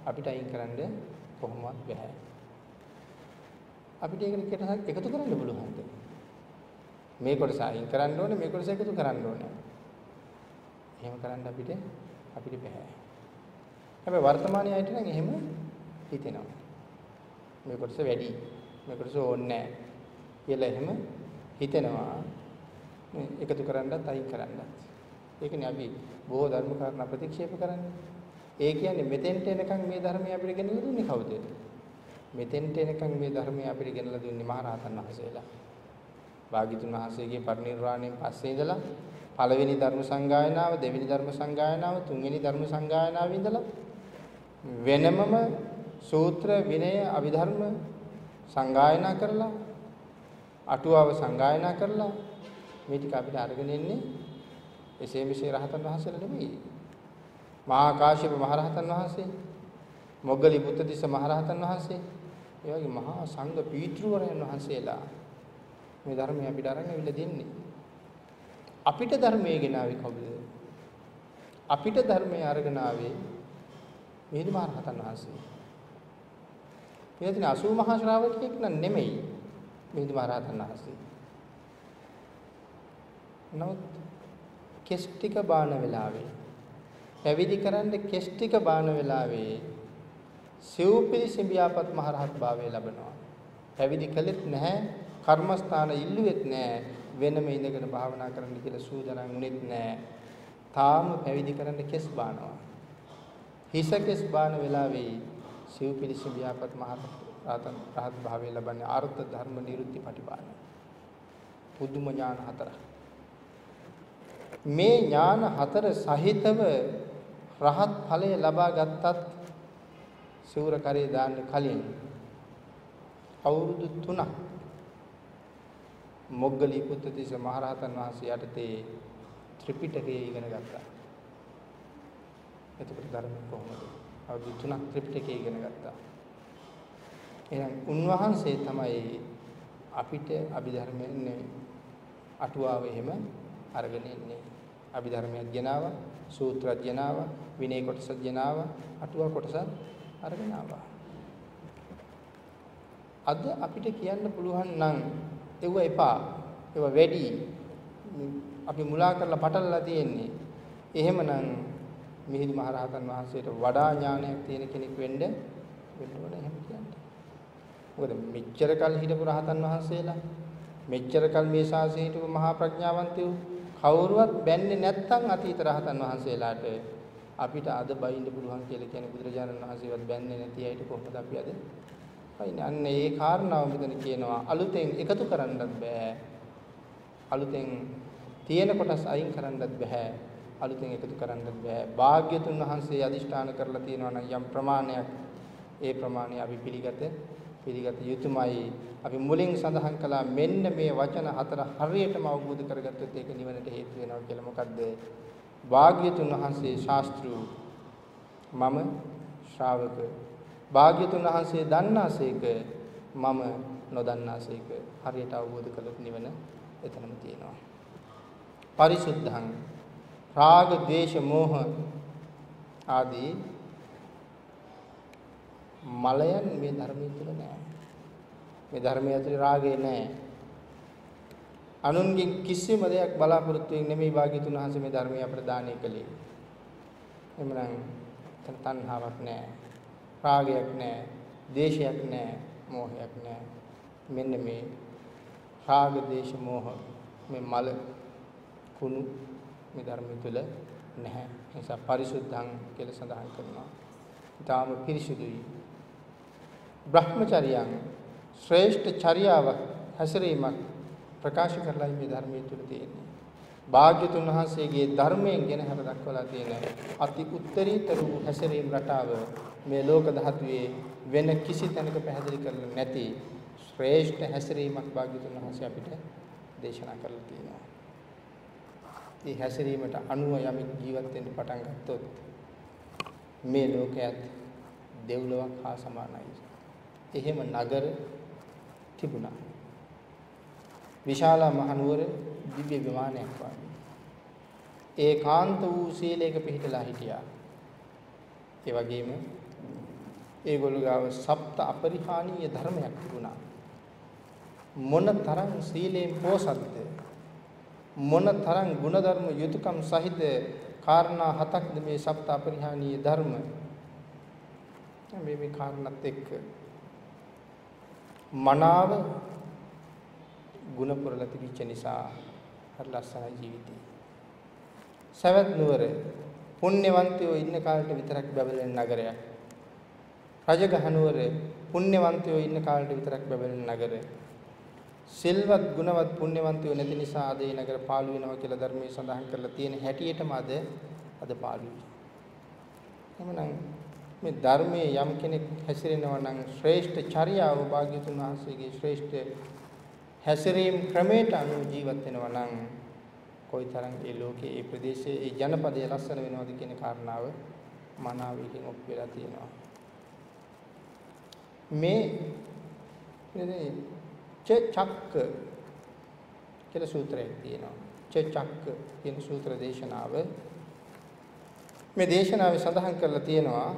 අපිට අයින් කරන්න කොහොමවත් බැහැ. අපිට ඒකට එකතු කරන්න පුළුවන්ද? මේ කොටස අයින් කරන්න ඕනේ මේ කොටස එකතු කරන්න ඕනේ. එහෙම කරන්න අපිට අපිට බෑ. හැබැයි වර්තමානයේ අයට නම් එහෙම හිතෙනවා. මේ කොටස වැඩි. මේ කොටස ඕනේ නැහැ. කියලා එහෙම හිතෙනවා. මේ එකතු කරන්නත් අයින් කරන්නත්. ඒකනේ අපි බොහෝ ධර්ම කාරණා ප්‍රතික්ෂේප කරන්නේ. ඒ කියන්නේ මෙතෙන්ට එනකන් මේ ධර්මය අපිට ගෙනල්ලා දුන්නේ කවුද? මෙතෙන්ට එනකන් මේ ධර්මය අපිට ගෙනල්ලා දුන්නේ මහරහතන් වහන්සේලා. භාග්‍යතුන් වහන්සේගේ පරිනිර්වාණයෙන් පස්සේ ඉඳලා පළවෙනි ධර්ම සංගායනාව, දෙවෙනි ධර්ම සංගායනාව, තුන්වෙනි ධර්ම සංගායනාව ඉඳලා වෙනමම සූත්‍ර විනය අභිධර්ම සංගායනා කරලා අටුවාව සංගායනා කරලා මේ ටික අපිට අරගෙන එන්නේ එසේ මෙසේ රහතන් වහන්සේලා නෙමෙයි. මහා කාශ්‍යප මහරහතන් වහන්සේ, මොග්ගලි බුද්ධතිස්ස මහරහතන් වහන්සේ, ඒ වගේ මහා සංඝ පීතෘවරයන් වහන්සේලා මේ ධර්මය අපිට අරන් අවිල්ල දෙන්නේ. අපිට ධර්මයේ ගෙනාවේ කවුද? අපිට ධර්මයේ අරගෙන ආවේ මිහිඳු මහ රහතන් වහන්සේ. මෙතන 80 මහා ශ්‍රාවකෙක් නම් නෙමෙයි මිහිඳු මහ රහතන් වහන්සේ. නමුත් කෙස් ටික බාන වෙලාවේ පැවිදි කරන්න කෙස් ටික බාන වෙලාවේ සිව්පිලි සිඹියාපත් මහ රහත් භාවය ලැබෙනවා. පැවිදි කළෙත් නැහැ, කර්මස්ථාන ඉල්ලුවෙත් නැහැ. වෙනම ඉඳගෙන භාවනා කරන්න කියලා සූදානම් වුණෙත් නෑ. තාම පැවිදි කරන්න කෙස් බානවා. හිස කෙස් බාන වෙලාවේ සිව් පිළිසි ව්‍යාපත් මහ රහතන් රහත් භාවය ලබන්නේ ආර්ථ ධර්ම නිරුද්ධි පටිපාන. පුදුම ඥාන හතර. මේ ඥාන හතර සහිතව රහත් ඵලය ලබා ගත්තත් සිවුර කරේ දාන්න කලින් අවුරුදු 3ක් මොග්ගලී පුත්තිස මහරහතන් වහන්සේ යටතේ ත්‍රිපිටකය ඉගෙන ගත්තා. එතකොට ධර්ම කොහොමද? අවුරුදු තුනක් ත්‍රිපිටකය ඉගෙන ගත්තා. එහෙනම් උන්වහන්සේ තමයි අපිට අභිධර්මයෙන් අටුවාව එහෙම අරගෙන ඉන්නේ. අභිධර්මයක් ගෙනාවා, සූත්‍රයක් ගෙනාවා, විනය කොටසක් ගෙනාවා, අටුවා කොටසක් අරගෙන ආවා. අද අපිට කියන්න පුළුවන් නම් ඒව එපා. ඒව වැඩි. අපි මුලා කරලා පටලලා තියෙන්නේ. එහෙමනම් මිහිඳු මහරහතන් වහන්සේට වඩා ඥානයක් තියෙන කෙනෙක් වෙන්න වෙන්න ඕන එහෙම කියන්නේ. මොකද මෙච්චර කල් හිටපු රහතන් වහන්සේලා මෙච්චර කල් මේ ශාසනය හිටපු මහා ප්‍රඥාවන්තයෝ කවුරුවත් බැන්නේ නැත්තම් අතීත රහතන් වහන්සේලාට අපිට අද බයින්න පුළුවන් කියලා කියන බුදුරජාණන් වහන්සේවත් බැන්නේ නැති අයට කොහොමද අපි අද අයිනේ අන්න ඒ කාරණාව මෙතන කියනවා අලුතෙන් එකතු කරන්නත් බෑ. අලුතෙන් තියෙන කොටස් අයින් කරන්නත් බෑ. අලුතෙන් එකතු කරන්න බෑ. භාග්‍යතුන් වහන්සේ අදිෂ්ඨාන කරලා තියෙනවා නම් යම් ප්‍රමාණයක් ඒ ප්‍රමාණය අපි පිළිගත පිළිගත යුතුමයි. අපි මුලින් සඳහන් කළා මෙන්න මේ වචන හතර හරියටම අවබෝධ කරගත්තොත් ඒක නිවනට හේතු වෙනවා කියලා. මොකද්ද? භාග්‍යතුන් වහන්සේ ශාස්ත්‍රු මම ශ්‍රාවක. භාග්‍යතුන් වහන්සේ දන්නාසේක මම නොදන්නාසේක. හරියට අවබෝධ කළොත් නිවන එතනම තියෙනවා. පරිසුද්ධං රාග, ద్వේෂ, මෝහ ආදී මලයන් මේ ධර්මයේ තුල නැහැ. මේ ධර්මයේ ඇතුලේ රාගය නැහැ. අනුන්ගෙන් කිසිම දෙයක් බලාපොරොත්තු වෙන්නේ නෙමෙයි භාග්‍යතුන් වහන්සේ මේ ධර්මය අපට දානය කළේ. එමනම් තණ්හාවක් නැහැ. රාගයක් නැහැ. දේශයක් නැහැ. මෝහයක් නැහැ. මෙන්න මේ රාග, දේශ, මෝහ මේ මල කුණු මේ ධර්මය තුල නැහැ. ඒ නිසා පරිසුද්ධං කියලා සඳහන් කරනවා. ඊටාම පිරිසුදුයි. බ්‍රහ්මචර්යයන් ශ්‍රේෂ්ඨ චර්යාවක් හැසිරීමක් ප්‍රකාශ කරලා මේ ධර්මයේ තුල තියෙන්නේ. භාග්‍යතුන් වහන්සේගේ ධර්මයෙන් ගෙන හර දක්වලා තියෙන අති උත්තරීතර වූ හැසිරීම රටාව මේ ලෝක ධාතුවේ වෙන කිසි තැනක පැහැදිලි කරලා නැති ශ්‍රේෂ්ඨ හැසිරීමක් භාග්‍යතුන් වහන්සේ අපිට දේශනා කරලා තියෙනවා. මේ හැසිරීමට අනුව යමෙක් ජීවත් වෙන්න පටන් ගත්තොත් මේ ලෝකයේත් දෙව්ලොවක් හා සමානයි. එහෙම නගර තිබුණා. විශාල මහනුවර දිව්‍ය විමානයක් වගේ. ඒකාන්ත වූ සීලයක පිහිටලා හිටියා. ඒ වගේම ඒගොල්ලෝ ගාව සප්ත අපරිහානීය ධර්මයක් තිබුණා. මොන තරම් සීලයෙන් පෝසත්ද මොන තරම් ಗುಣධර්ම යුතුයකම් සහිත කාරණා හතක්ද මේ සප්ත අපරිහානීය ධර්ම මේ මේ කාරණත් එක්ක මනාව ගුණ පුරලා තිබිච්ච නිසා හරි ලස්සනයි ජීවිතේ. සවැත් නුවර පුණ්‍යවන්තයෝ ඉන්න කාලෙට විතරක් බබලෙන නගරයක්. රජගහ නුවර පුණ්‍යවන්තයෝ ඉන්න කාලෙට විතරක් බබලෙන නගරය. සිල්වත් ගුණවත් පුණ්‍යවන්තයෝ නැති නිසා අද ඒ නගර පාළු වෙනවා කියලා ධර්මයේ සඳහන් කරලා තියෙන හැටියටම අද අද පාළුයි. එhmenan මේ ධර්මයේ යම් කෙනෙක් හැසිරෙනවා නම් ශ්‍රේෂ්ඨ චර්යාව භාග්‍යතුන් වහන්සේගේ ශ්‍රේෂ්ඨ හැසිරීම් ක්‍රමයට අනුව ජීවත් වෙනවා නම් කොයිතරම් ඒ ලෝකයේ ඒ ප්‍රදේශයේ ඒ ජනපදයේ ලස්සන වෙනවද කියන කාරණාව මනාවකින් ඔප් වෙලා තියෙනවා. මේ මේ චක්ක කියලා සූත්‍රයක් තියෙනවා. චක්ක කියන සූත්‍ර දේශනාව මේ දේශනාවේ සඳහන් කරලා තියෙනවා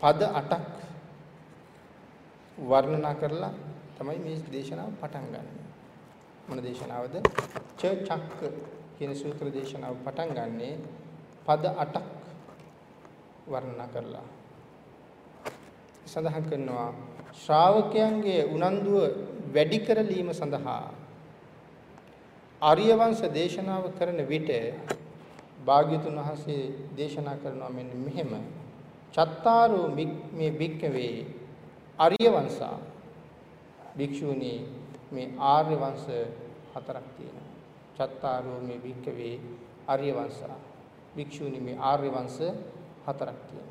පද 8ක් වර්ණනා කරලා තමයි මේ දේශනාව පටන් ගන්න. මොන දේශනාවද? ච චක්ක කියන සූත්‍ර දේශනාව පටන් ගන්නේ පද 8ක් වර්ණනා කරලා. සඳහන් කරනවා ශ්‍රාවකයන්ගේ උනන්දුව වැඩි කරලීම සඳහා ආර්ය වංශ දේශනාව කරන විට භාග්‍යතුන් වහන්සේ දේශනා කරනවා මෙන්න මෙහෙම චත්තාරෝ මේ භික්කවේ ආර්ය වංශා භික්ෂුණී මේ ආර්ය වංශ හතරක් තියෙනවා. චත්තාරෝ මේ භික්කවේ ආර්ය වංශා භික්ෂුණී මේ ආර්ය වංශ හතරක් තියෙනවා.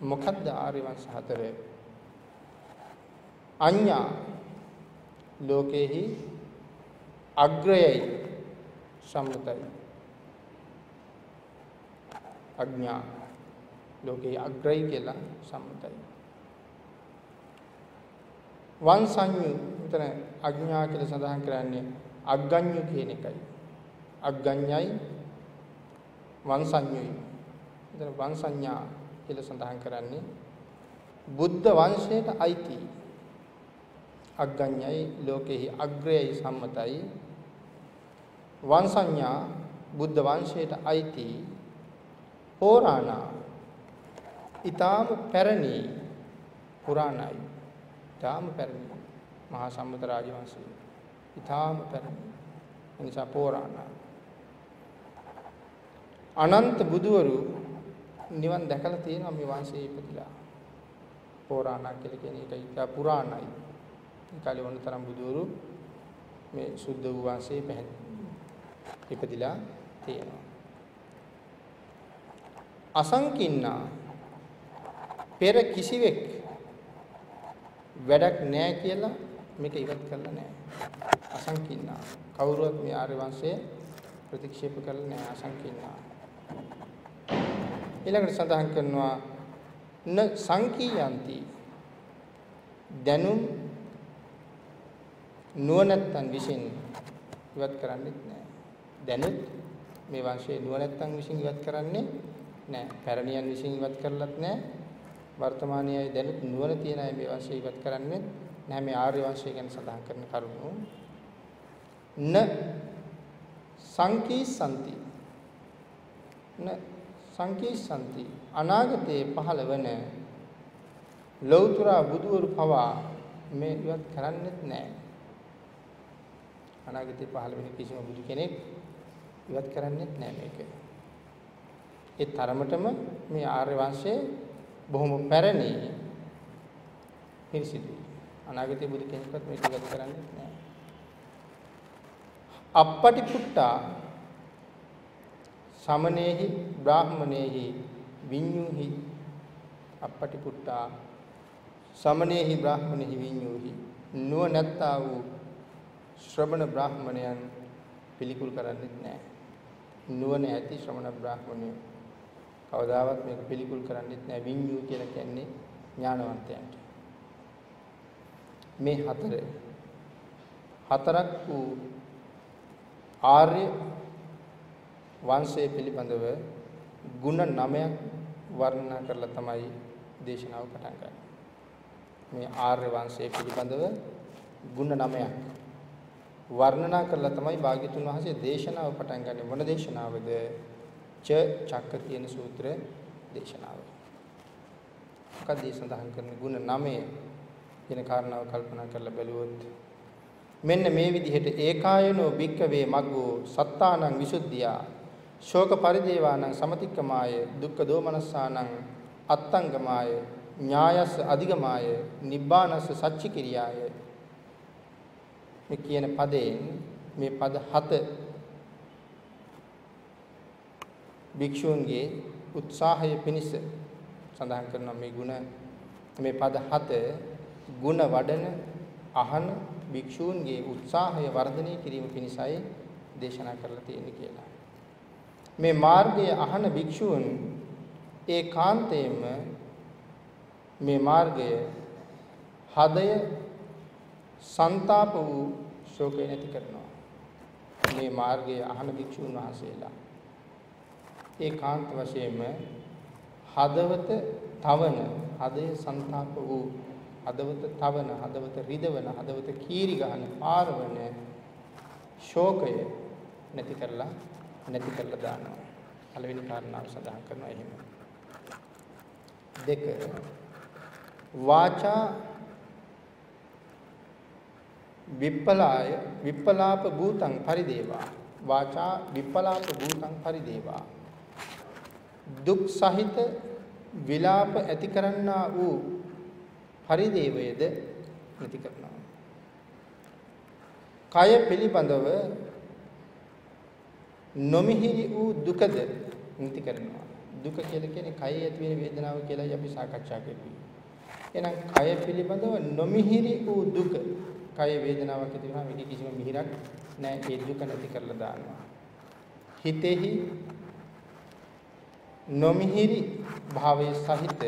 මොකද්ද ආර්ය වංශ හතර? අඤ්ඤා ලෝකේහි අග්‍රයයි සම්මතයි. අඥා ලෝකේ අග්‍රයි කියලා සම්මතයි. වංසඤ්ඤු මෙතන අඥා කියලා සඳහන් කරන්නේ අග්ගඤ්ඤු කියන එකයි. අග්ගඤ්ඤයි වංසඤ්ඤුයි. මෙතන වංසඤ්ඤා කියලා සඳහන් කරන්නේ බුද්ධ වංශයට අයිති. අග්ගඤ්ඤයි ලෝකෙහි අග්‍රයයි සම්මතයි. වංසඤ්ඤා බුද්ධ වංශයට අයිති. පෝරාණා ඊටාම පැරණි පුරාණයි. ඊටාම පැරණි. මහා සම්මත රාජවංශය. ඊටාම පැරණි. එනිසා පුරාණ. අනන්ත බුදවරු නිවන් දැකලා තියෙනවා මේ වංශයේ ඉපදිලා. පුරාණ කියලා කියන එක ඊට පුරාණයි. ඒ කාලේ වුණ තරම් බුදවරු මේ සුද්ධ වූ වාසයේ ඉපදිලා තියෙනවා. අසංකින්නා පෙර කිසිවෙක් වැඩක් නැහැ කියලා මේක ඉවත් කරලා නැහැ. අසංකින්නා කවුරුවත් මේ ආර්ය වංශය ප්‍රතික්ෂේප කරලා නැහැ අසංකින්නා. ඊළඟට සඳහන් කරනවා න සංකීයන්ති දැනුම් නුවණැත්තන් විසින් ඉවත් කරන්නේත් නැහැ. දැනුත් මේ වංශයේ නුවණැත්තන් විසින් ඉවත් කරන්නේ නැහැ. පැරණියන් විසින් ඉවත් කරලත් නැහැ. වර්තමානයේ දැනුත් නුවණ තියන අය මේ වංශය ඉවත් කරන්නේ නැහැ. මේ ආර්ය වංශය ගැන සඳහන් කරන කරුණු න සංකීසanti න සංකීසanti අනාගතයේ පහළ වන ලෞතර බුදුවරු පවා මේ ඉවත් කරන්නේත් නැහැ. අනාගතයේ පහළ වෙන කිසිම බුදු කෙනෙක් ඉවත් කරන්නේත් නැහැ මේක. ඒ තරමටම මේ ආර්ය වංශයේ බොහොම පැරණි පිරිසිදුයි. අනාගතයේ බුදු කෙනෙක්වත් මේක ඉවත් කරන්නේත් නැහැ. අපපටි පුට්ටා සමනේහි බ්‍රාහමනේහි විඤ්ඤුහි අපපටි පුට්ටා සමනේහි බ්‍රාහමනේහි විඤ්ඤුහි නුවණැත්තා වූ ශ්‍රමණ බ්‍රාහමණයන් පිළිකුල් කරන්නේ නැහැ. නුවණ ඇති ශ්‍රමණ බ්‍රාහමණය කවදාවත් මේක පිළිකුල් කරන්නේ නැහැ. විඤ්ඤු කියලා කියන්නේ ඥානවන්තයන්ට. මේ හතර හතරක් වූ ආර්ය වංශය පිළිබඳව ಗುಣ නමයක් වර්ණනා කරලා තමයි දේශනාව පටන් ගන්නේ. මේ ආර්ය වංශය පිළිබඳව ಗುಣ නමයක් වර්ණනා කරලා තමයි භාග්‍යතුන් වහන්සේ දේශනාව පටන් ගන්නේ. මොන දේශනාවද? ච චක්ක කියන සූත්‍ර දේශනාව. මොකද මේ සඳහන් කරන ಗುಣ නමය කියන කාරණාව කල්පනා කරලා බැලුවොත් මෙන්න මේ විදිහට ඒකායනෝ භික්කවේ මග්ගෝ සත්තානං විසුද්ධියා ශෝක පරිදේවානං සමතික්කමාය දුක්ඛ දෝමනස්සානං අත්තංගමාය ඥායස් අධිගමාය නිබ්බානස්ස සච්චි කිරියාය මේ කියන පදයෙන් මේ පද හත භික්ෂූන්ගේ උත්සාහය පිණිස සඳහන් කරන මේ ಗುಣ මේ පද හත ಗುಣ වඩන අහන භික්ෂූන්ගේ උත්සාහය වර්ධනය කිරීම පිණිසයි දේශනා කරලා තියෙන්නේ කියලා. මේ මාර්ගය අහන භික්ෂූන් ඒ කාන්තේම මේ මාර්ගය හදය සන්තාප වූ ශෝකය නැති කරනවා. මේ මාර්ගය අහන භික්ෂූන් වහන්සේලා ඒ කාන්ත වශයෙන්ම හදවත තවන හදය සන්තාප වූ හදවත තවන හදවත රිදවන හදවත කීරි ගන්න පාරවන ශෝකය නැති කරලා නැති කරලා දානවා. පළවෙනි කාරණාව සඳහන් කරනවා එහෙම. දෙක වාචා විප්පලාය විප්පලාප භූතං පරිදේවා වාචා විප්පලාප භූතං පරිදේවා දුක් සහිත විලාප ඇති කරන්නා වූ පරිදේවයද නැති කරනවා කය පිළිබඳව නොමිහිරි වූ දුකද නැති කරනවා. දුක කියලා කියන්නේ කයේ ඇති වෙන වේදනාව කියලායි අපි සාකච්ඡා කරන්නේ. එහෙනම් කය පිළිබඳව නොමිහිරි වූ දුක කය වේදනාවක් ඇති වෙනවා මේක කිසිම මිහිරක් නැහැ. ඒ දුක නැති කරලා දානවා. හිතෙහි නොමිහිරි භාවයේ සහිත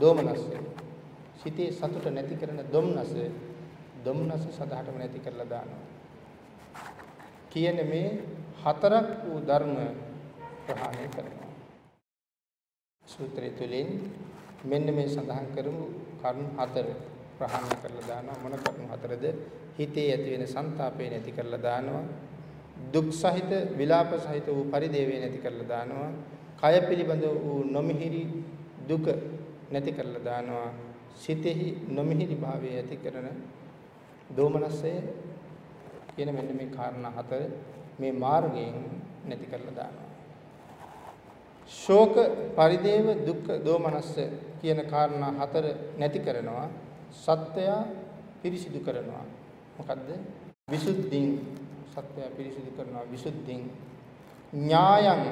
දෝමනස සිතේ සතුට නැති කරන දොම්නස දොම්නස සදාටම නැති කරලා දානවා. කියන මේ හතරක් වූ ධර්ම ප්‍රහාණය කරනවා. සූත්‍රය තුළින් මෙන්න මේ සඳහන් කරමු කරුණු හතර ප්‍රහාණය කරලා දානවා. මොන කරුණු හතරද? හිතේ ඇති වෙන ਸੰతాපය නැති කරලා දානවා. දුක් සහිත විලාප සහිත වූ පරිදේවේ නැති කරලා දානවා. කය පිළිබඳ වූ නොමිහිරි දුක නැති කරලා දානවා. සිතෙහි නොමිහිරි භාවය ඇති කරන දෝමනස්සය කියන මෙන්න මේ කාරණා හතර මේ මාර්ගයෙන් නැති කරලා දානවා ශෝක පරිදේව දුක්ඛ දෝමනස්ස කියන කාරණා හතර නැති කරනවා සත්‍යය පිරිසිදු කරනවා මොකද්ද? විසුද්ධින් සත්‍ය පිරිසිදු කරනවා විසුද්ධින් ඥායං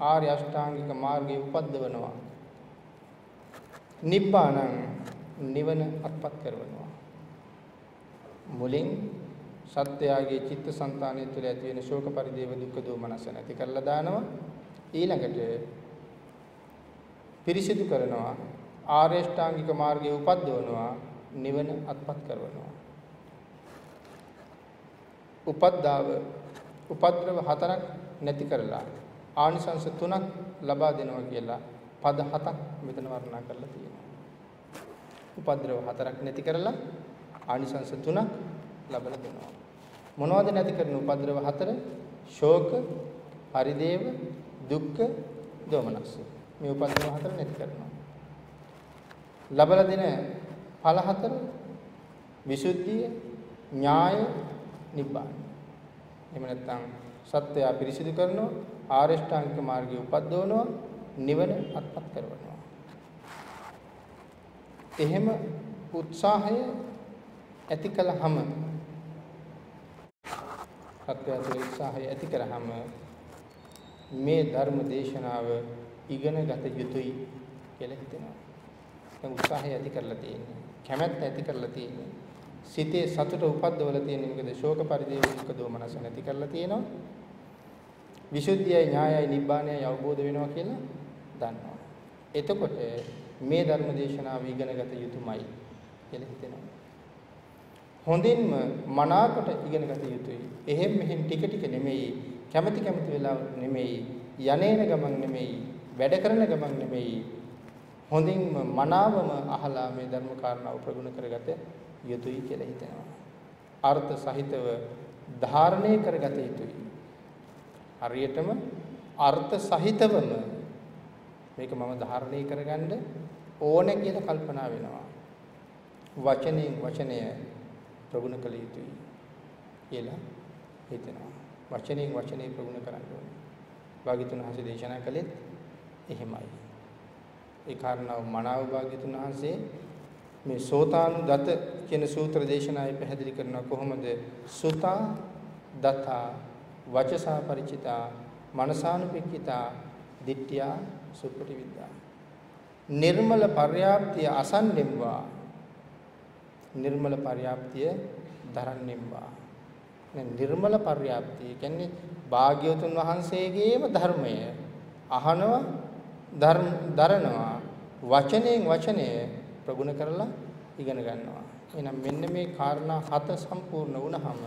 ආර්ය අෂ්ටාංගික මාර්ගයේ උපද්දවනවා. නිබ්බාණං නිවන අත්පත් කරවනවා. මුලින් සත්‍යයගේ චිත්තසංතානය තුළ ඇති වෙන ශෝක පරිදේව දුක්ඛ දෝමනස නැති කරලා දානවා. ඊළඟට පිරිසිදු කරනවා ආර්ය ශ්‍රාංගික මාර්ගයේ උපද්දවනවා නිවන අත්පත් කරනවා උපද්දාව උපද්‍රව හතරක් නැති කරලා ආනිසංස තුනක් ලබා දෙනවා කියලා පද හතක් මෙතන වර්ණනා කරලා තියෙනවා උපද්‍රව හතරක් නැති කරලා ආනිසංස තුනක් ලබලා දෙනවා. මොනවද නැති කරන උපද්‍රව හතර? ශෝක පරිදේව දුක්ඛ දෝමනස්ස මේ උපද්‍රව හතර නැති කරනවා. ලබලා දෙන ඵල හතර විසුද්ධිය ඥාය නිබ්බාන. එහෙම නැත්නම් සත්‍යය පිරිසිදු කරනවා ආරෂ්ඨාංගික මාර්ගය උපද්දවනවා නිවන අත්පත් කරවනවා එහෙම උත්සාහය ඇති කළාම සත්‍යය තුළ උත්සාහය ඇති කරාම මේ ධර්ම දේශනාව ඉගෙන ගත යුතුයි කියලා හිතෙනවා දැන් උත්සාහය ඇති කරලා තියෙන්නේ. කැමැත්ත ඇති කරලා තියෙන්නේ. සිතේ සතුට උපද්දවලා තියෙන්නේ මොකද? ශෝක පරිදේ දුක්ඛ දෝමනස නැති කරලා තියෙනවා. විසුද්ධියයි ඥායයි නිබ්බානයයි අවබෝධ වෙනවා කියලා දන්නවා. එතකොට මේ ධර්ම දේශනාව ඉගෙනගත යුතුමයි කියලා හිතෙනවා. හොඳින්ම මනාකොට ඉගෙනගත යුතුයි. එහෙම් මෙහෙම් ටික ටික නෙමෙයි, කැමැති කැමැති වෙලාවට නෙමෙයි, යන්නේන ගමන් නෙමෙයි, වැඩ කරන ගමන් නෙමෙයි, හොඳින්ම මනාවම අහලා මේ ධර්ම කාරණාව ප්‍රගුණ කරගත යුතුයි කියලා හිතෙනවා. අර්ථ සහිතව ධාරණය කරගත යුතුයි. හරියටම අර්ථ සහිතවම මේක මම ධාරණය කරගන්න ඕන කියලා කල්පනා වෙනවා. වචනෙන් වචනය ප්‍රගුණ කළ යුතුයි කියලා හිතෙනවා. වචනෙන් වචනේ ප්‍රගුණ කරන්න ඕනේ. භාග්‍යතුන් හසේ දේශනා කළෙත් එහෙමයි. ඒ කාරණාව මනාව භාග්‍යතුන් වහන්සේ මේ සෝතානුදත කියන සූත්‍ර දේශනාවේ පැහැදිලි කරනවා කොහොමද සුතා දතා වචසා ಪರಿචිතා මනසානුපෙක්කිතා දිට්ඨියා සුප්පටි විද්‍යා නිර්මල පර්යාප්තිය අසන්නෙම්වා නිර්මල පර්යාප්තිය දරන්නෙම්වා නිර්මල පර්යාප්තිය කියන්නේ භාග්‍යවතුන් වහන්සේගේම ධර්මය අහනවා ධර්ම දරනවා වචනයෙන් වචනය ප්‍රගුණ කරලා ඉගෙන ගන්නවා. එහෙනම් මෙන්න මේ කාරණා හත සම්පූර්ණ වුණාම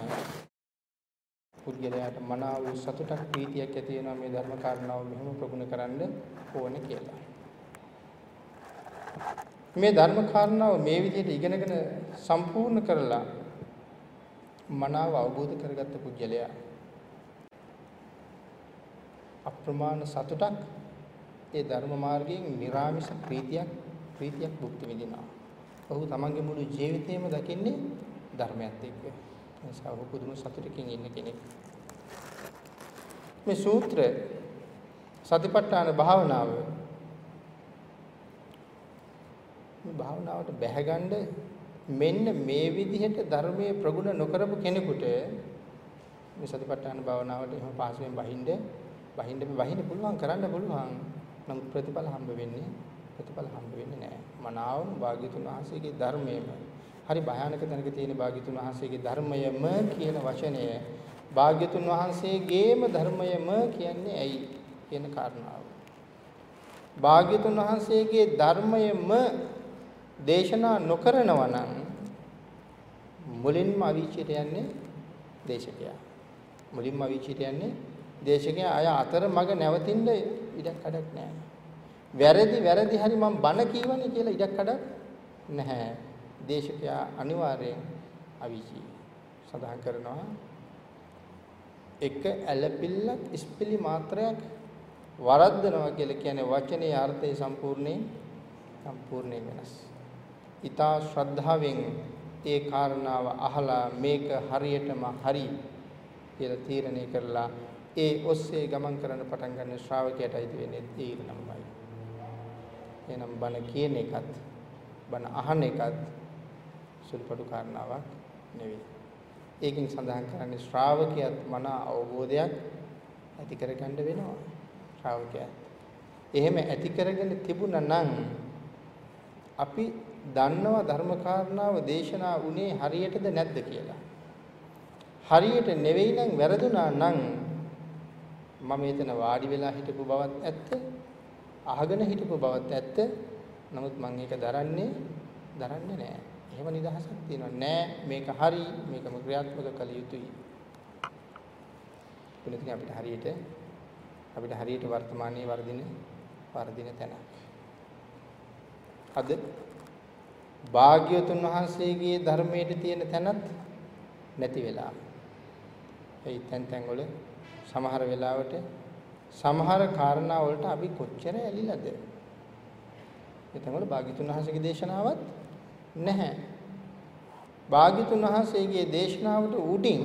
පුද්ගලයාට මනාව සතුටක් ප්‍රීතියක් ඇති වෙනවා මේ ධර්ම කාරණාව මෙහෙම ප්‍රගුණ කරන්න ඕනේ කියලා. මේ ධර්ම කාරණාව මේ විදිහට ඉගෙනගෙන සම්පූර්ණ කරලා මනාව අවබෝධ කරගත්ත පුද්ගලයා අප්‍රමාණ සතුටක් ඒ ධර්ම මාර්ගයෙන් निराமிස ප්‍රීතියක් ප්‍රීතියක් භුක්ති විඳිනවා. ඔහු තමන්ගේ මුළු ජීවිතේම දකින්නේ ධර්මයත් එක්ක. ඒ නිසා ඔහු පුදුම සතුටකින් ඉන්න කෙනෙක්. මේ සූත්‍ර සතිපට්ඨාන භාවනාව මේ භාවනාවට බැහැගන්න මෙන්න මේ විදිහට ධර්මයේ ප්‍රගුණ නොකරපු කෙනෙකුට මේ සතිපට්ඨාන භාවනාවට එහෙම පහසුවෙන් බහින්න බහින්න බහින්න පුළුවන් කරන්න පුළුවන් නමුත් ප්‍රතිඵල හම්බ වෙන්නේ ප්‍රතිඵල හම්බ වෙන්නේ නැහැ. මනාවම භාග්‍යතුන් වහන්සේගේ ධර්මයේම හරි භයානක තැනක තියෙන භාග්‍යතුන් වහන්සේගේ ධර්මයම කියන වචනය භාග්‍යතුන් වහන්සේගේම ධර්මයම කියන්නේ ඇයි කියන කාරණාව. භාග්‍යතුන් වහන්සේගේ ධර්මයම දේශනා නොකරනවා නම් මුලින්ම අවීචයට යන්නේ දේශකයා. මුලින්ම අවීචයට යන්නේ දේශකයා අය අතර මග නැවතින්න ඉඩක් කඩක් නැහැ. වැරදි වැරදි හරි මම බන කියවනේ කියලා ඉඩක් කඩක් නැහැ. දේශකයා අනිවාර්යෙන් අවීචී සඳහන් කරනවා එක ඇලපිල්ලක් ඉස්පිලි මාත්‍රයක් වරද්දනවා කියලා කියන්නේ වචනේ අර්ථය සම්පූර්ණයෙන් සම්පූර්ණයෙන් වෙනස්. ඊතා ශ්‍රද්ධාවෙන් ඒ කාරණාව අහලා මේක හරියටම හරි කියලා තීරණය කරලා ඒ ඔස්සේ ගමන් කරන්න පටන් ගන්න ශ්‍රාවකයාටයි වෙන්නේ තීරණමයි. එහෙනම් බණ කියන එකත් බණ අහන එකත් සුළුපටු කාරණාවක් නෙවෙයි. ඒකෙන් සඳහන් කරන්නේ ශ්‍රාවකයාත් මන අවබෝධයක් ඇති කරගන්න වෙනවා. ශ්‍රාවකයා. එහෙම ඇති කරගෙන තිබුණා නම් අපි දන්නවා ධර්ම කාරණාව දේශනා උනේ හරියටද නැද්ද කියලා. හරියට නෙවෙයි නම් වැරදුනා නම් මම එතන වාඩි වෙලා හිටපු බවත් ඇත්ත අහගෙන හිටපු බවත් ඇත්ත නමුත් මම ඒක දරන්නේ දරන්නේ නැහැ. එහෙම නිදහසක් තියෙනවා නෑ මේක හරි මේකම ක්‍රියාත්මක කළ යුතුයි. වෙනතින් අපිට හරියට අපිට හරියට වර්තමානයේ වර්ධින වර්ධින තැනක්. අද භාග්‍යවතුන් වහන්සේගේ ධර්මයේ තියෙන තැනත් නැති වෙලා. ඒ තැන් තැන් වල සමහර වෙලාවට සමහර කාරණා වලට අපි කොච්චර ඇලිලාද? එතන වල භාග්‍යතුන් වහන්සේගේ දේශනාවත් නැහැ. භාග්‍යතුන් වහන්සේගේ දේශනාවට උඩින්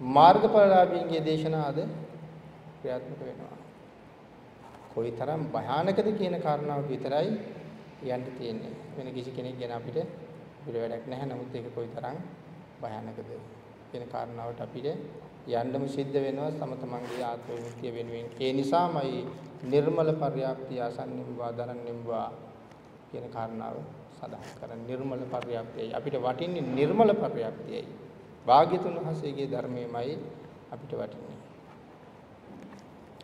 මාර්ගඵලලාභීන්ගේ දේශනාද ක්‍රියාත්මක වෙනවා. කොයිතරම් භයානකද කියන කාරණාව විතරයි යන්න තියෙන්නේ. වෙන කිසි කෙනෙක් ගැන අපිට අපිට වැඩක් නැහැ. නමුත් ඒක කොයිතරම් භයානකද කියන කාරණාවට අපිට යන්නම සිද්ධ වෙනවා තම තමන්ගේ ආත්ම විමුක්තිය වෙනුවෙන්. ඒ නිසාමයි නිර්මල පර්යාප්තිය අසන්නිම්වා දරන්නිම්වා කියන කාරණාව සඳහන් කරන්නේ නිර්මල පර්යාප්තියයි. අපිට වටින්නේ නිර්මල පර්යාප්තියයි. භාග්‍යතුන් වහන්සේගේ ධර්මයමයි අපිට වටින්නේ.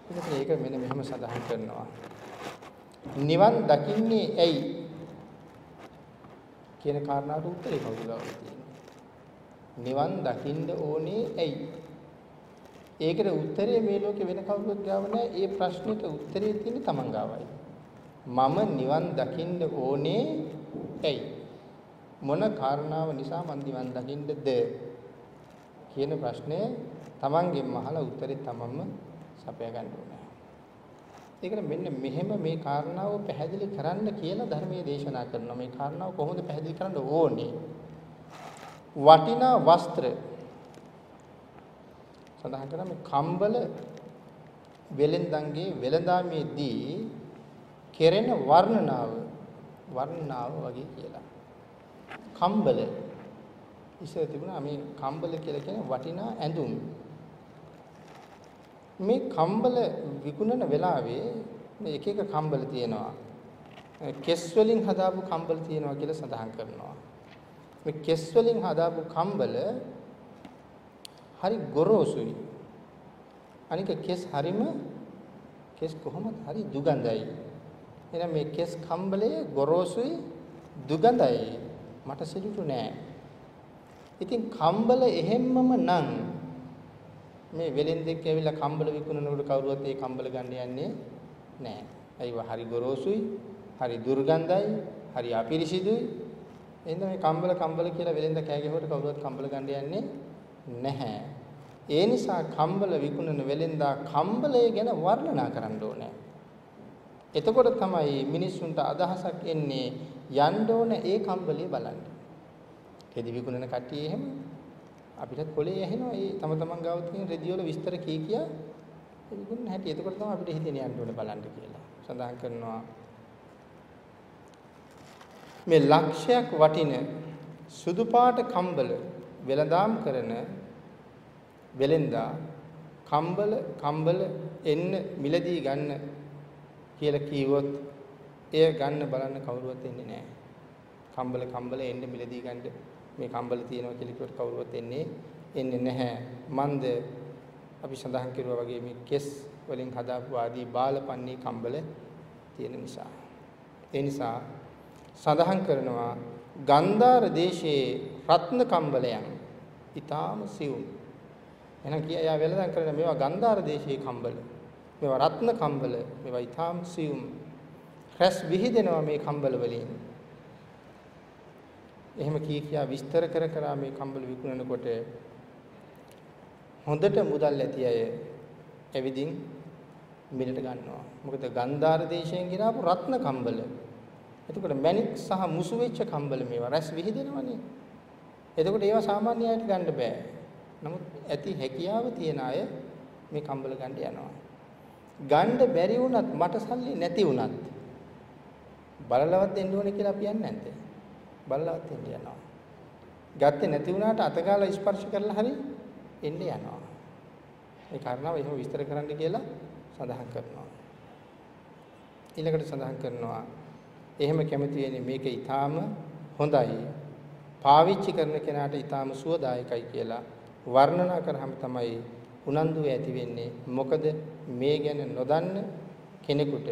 එතකොට ඒක මෙන්න මෙහෙම සඳහන් කරනවා. නිවන් දකින්නේ ඇයි කියන කාරණාවට උත්තරේ කවුද තියෙන්නේ? නිවන් දකින්න ඕනේ ඇයි? ඒකට උත්තරේ මේ ලෝකේ වෙන කවුරුත් ගාව නැහැ. ඒ ප්‍රශ්නෙට උත්තරේ තියෙන්නේ Taman ගාවයි. මම නිවන් දකින්න ඕනේ ඇයි? මොන කාරණාව නිසා මන් නිවන් දකින්නද කියන ප්‍රශ්නය Tamanගෙන් අහලා උත්තරේ Tamanම සපයා ගන්න ඕනේ. ඒකට මෙන්න මෙහෙම මේ කාරණාව පැහැදිලි කරන්න කියලා ධර්මයේ දේශනා කරනවා. මේ කාරණාව කොහොමද පැහැදිලි කරන්න ඕනේ? වටිනා වස්ත්‍ර සඳහන් කරා මේ කම්බල වෙලෙන්දන්ගේ වෙලඳාමේදී කෙරෙන වර්ණනාව වර්ණනාව වගේ කියලා. කම්බල ඉස්සර තිබුණා මේ කම්බල කියලා කියන්නේ වටිනා ඇඳුම්. මේ කම්බල විකුණන වෙලාවේ මේ එක එක කම්බල තියෙනවා. කෙස් වලින් හදාපු කම්බල තියෙනවා කියලා සඳහන් කරනවා. මේ කෙස් වලින් හදාපු කම්බල හරි ගොරෝසුයි. අනික කෙස් හරිම කෙස් කොහොමද හරි දුගඳයි. එහෙනම් මේ කෙස් කම්බලය ගොරෝසුයි දුගඳයි. මට සිදුතු නෑ. ඉතින් කම්බල එහෙම්මම නම් මේ වෙලෙන්දෙක් ඇවිල්ලා කම්බල විකුණනකොට කවුරුවත් ඒ කම්බල ගන්න යන්නේ නෑ. ඒව හරි ගොරෝසුයි, හරි දුර්ගන්ධයි, හරි අපිරිසිදුයි. එහෙනම් මේ කම්බල කම්බල කියලා වෙලෙන්ද කෑ ගැහුවට කවුරුවත් කම්බල ගන්න යන්නේ නැහැ. ඒ නිසා කම්බල විකුණන වෙලෙන්දා කම්බලය ගැන වර්ණනා කරන්න ඕනේ. එතකොට තමයි මිනිස්සුන්ට අදහසක් එන්නේ යන්න ඕන ඒ කම්බලේ බලන්න. රෙදි විකුණන කට්ටිය එහෙම අපිටත් කොලේ ඇහෙනවා ඒ තම තමන් ගාව තියෙන රෙදි වල විස්තර කී කියා විකුණන හැටි. එතකොට තමයි අපිට හිතෙන්නේ යන්න ඕනේ බලන්න කියලා. සඳහන් කරනවා මේ ලක්ෂයක් වටින සුදු පාට කම්බල වෙලඳාම් කරන වෙලෙන්දා කම්බල කම්බල එන්න මිලදී ගන්න කියලා කිව්වොත් එය ගන්න බලන්න කවුරුවත් එන්නේ නැහැ. කම්බල කම්බල එන්න මිලදී ගන්න මේ කම්බල තියෙනවා කියලා කිව්වට කවුරුවත් එන්නේ එන්නේ නැහැ. මන්ද අපි සඳහන් කරුවා වගේ මේ කෙස් වලින් හදාපු ආදී බාලපන්නී කම්බල තියෙන නිසා. ඒ නිසා සඳහන් කරනවා ගන්ධාර දේශයේ රත්න කම්බලයන් ඊටාම සිවුම්. එහෙනම් කිය යා වෙලඳන් කරන මේවා ගන්ධාර දේශයේ කම්බල. මේවා රත්න කම්බල. මේවා ඊටාම සිවුම්. රැස් විහිදෙනවා මේ කම්බල වලින්. එහෙම කී කියා විස්තර කර කර මේ කම්බල විකුණනකොට හොඳට මුදල් ඇති අය ඇවිදින් මිලට ගන්නවා. මොකද ගන්ධාර දේශයෙන් ගෙනාපු රත්න කම්බල. එතකොට මැණික් සහ මුසු වෙච්ච කම්බල මේවා රැස් විහිදෙනවනේ. එතකොට ඒවා සාමාන්‍ය අයට ගන්න බෑ. නමුත් ඇති හැකියාව තියන අය මේ කම්බල ගන්න යනවා. ගන්න බැරි වුණත් මට සල්ලි නැති වුණත් බලලවත් දෙන්න ඕනේ කියලා අපි යන්නේ නැද්ද? බලලවත් දෙන්න යනවා. ගත්තේ නැති වුණාට අතගාලා ස්පර්ශ කරලා හරි එන්න යනවා. ඒ කාරණාව එහෙම විස්තර කරන්න කියලා සඳහන් කරනවා. ඊළඟට සඳහන් කරනවා එහෙම කැමති වෙන්නේ මේක ඊටාම හොඳයි. පාවිච්චි කරන කෙනාට ඊටාම සුවදායකයි කියලා වර්ණනා කරාම තමයි උනන්දු ඇති වෙන්නේ. මොකද මේ ගැන නොදන්න කෙනෙකුට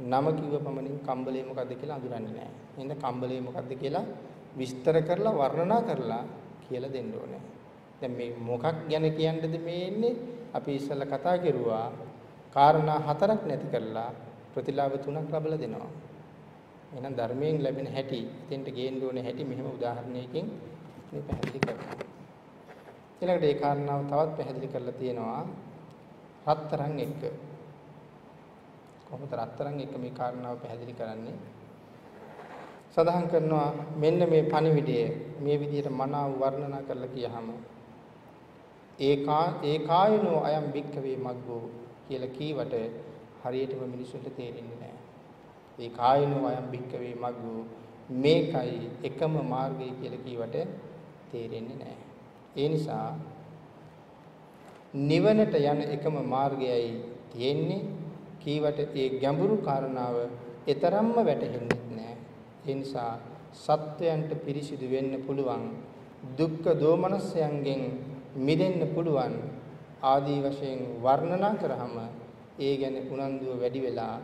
නම කිව්ව පමණින් කම්බලේ මොකද්ද කියලා අඳුරන්නේ නැහැ. එහෙනම් කම්බලේ මොකද්ද කියලා විස්තර කරලා වර්ණනා කරලා කියලා දෙන්න ඕනේ. දැන් මේ මොකක් ගැන කියන්නද මේ එන්නේ? අපි ඉස්සෙල්ලා කතා කරුවා කාරණා හතරක් නැති කරලා ප්‍රතිලාභ තුනක් ලබලා දෙනවා. එහෙනම් ධර්මයෙන් ලැබෙන හැටි, එතෙන්ට ගේන්න ඕනේ හැටි මෙහෙම උදාහරණයකින් මේ පැහැදිලි කරනවා. ඊළඟට ඒ කාරණාව තවත් පැහැදිලි කරලා තියෙනවා රත්තරන් එක්ක. කොහොමද රත්තරන් එක්ක මේ කාරණාව පැහැදිලි කරන්නේ? සඳහන් කරනවා මෙන්න මේ පණිවිඩය මේ විදිහට මනාව වර්ණනා කරලා කියහම ඒකා ඒකායනෝ අයම් භික්කවේ මග්ගෝ කියලා කීවට හරියටම මිනිසුන්ට තේරෙන්නේ නැහැ. ඒකායනෝ අයම් භික්කවේ මග්ගෝ මේකයි එකම මාර්ගය කියලා කීවට තේරෙන්නේ නැහැ. ඒ නිසා නිවනට යන එකම මාර්ගයයි තියෙන්නේ කීවට ඒ ගැඹුරු කාරණාව ඊතරම්ම වැටහෙන්නේ නැහැ. ඒ නිසා සත්වයන්ට පිරිසිදු වෙන්න පුළුවන් දුක්ඛ දෝමනස්යන්ගෙන් මිදෙන්න පුළුවන් ආදී වශයෙන් වර්ණනා කරාම ඒ ගැන උනන්දුව වැඩි වෙලා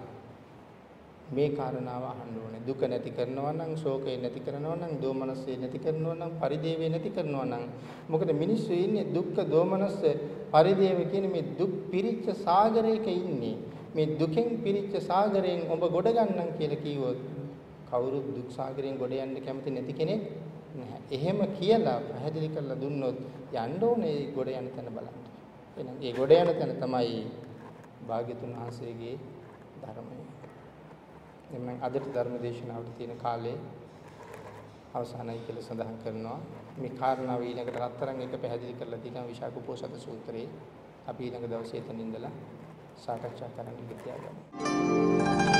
මේ කාරණාව අහන්න ඕනේ. දුක නැති කරනවා නම්, ශෝකය නැති කරනවා නම්, දෝමනස්සේ නැති කරනවා නම්, පරිදේවේ නැති කරනවා නම්. මොකද මිනිස්සු ඉන්නේ දුක්ඛ දෝමනස්ස පරිදේව කියන මේ දුක් පිරිච්ච සාගරයක ඉන්නේ. මේ දුකෙන් පිරිච්ච සාගරයෙන් ඔබ ගොඩ ගන්නම් කියලා කිව්වොත් කවුරුත් දුක් සාගරයෙන් ගොඩ යන්න කැමති නැති කෙනෙක් නැහැ. එහෙම කියලා පැහැදිලි කරලා දුන්නොත් යන්න ඕනේ ඒ ගොඩ යන තැන බලන්න. එහෙනම් ඒ ගොඩ යන තැන තමයි භාග්‍යතුන් වහන්සේගේ ධර්මය. එම්මන් අදට ධර්ම දේශනාවට තියෙන කාලේ අවසానයි කියලා සඳහන් කරනවා. මේ කාරණාව ඊළඟට රත්තරන් එක පැහැදිලි කරලා තියෙනවා විශාක උපෝසත සූත්‍රයේ. අපි ඊළඟ දවසේ එතන ඉඳලා සාකච්ඡා කරන්න ඉතියාගමු.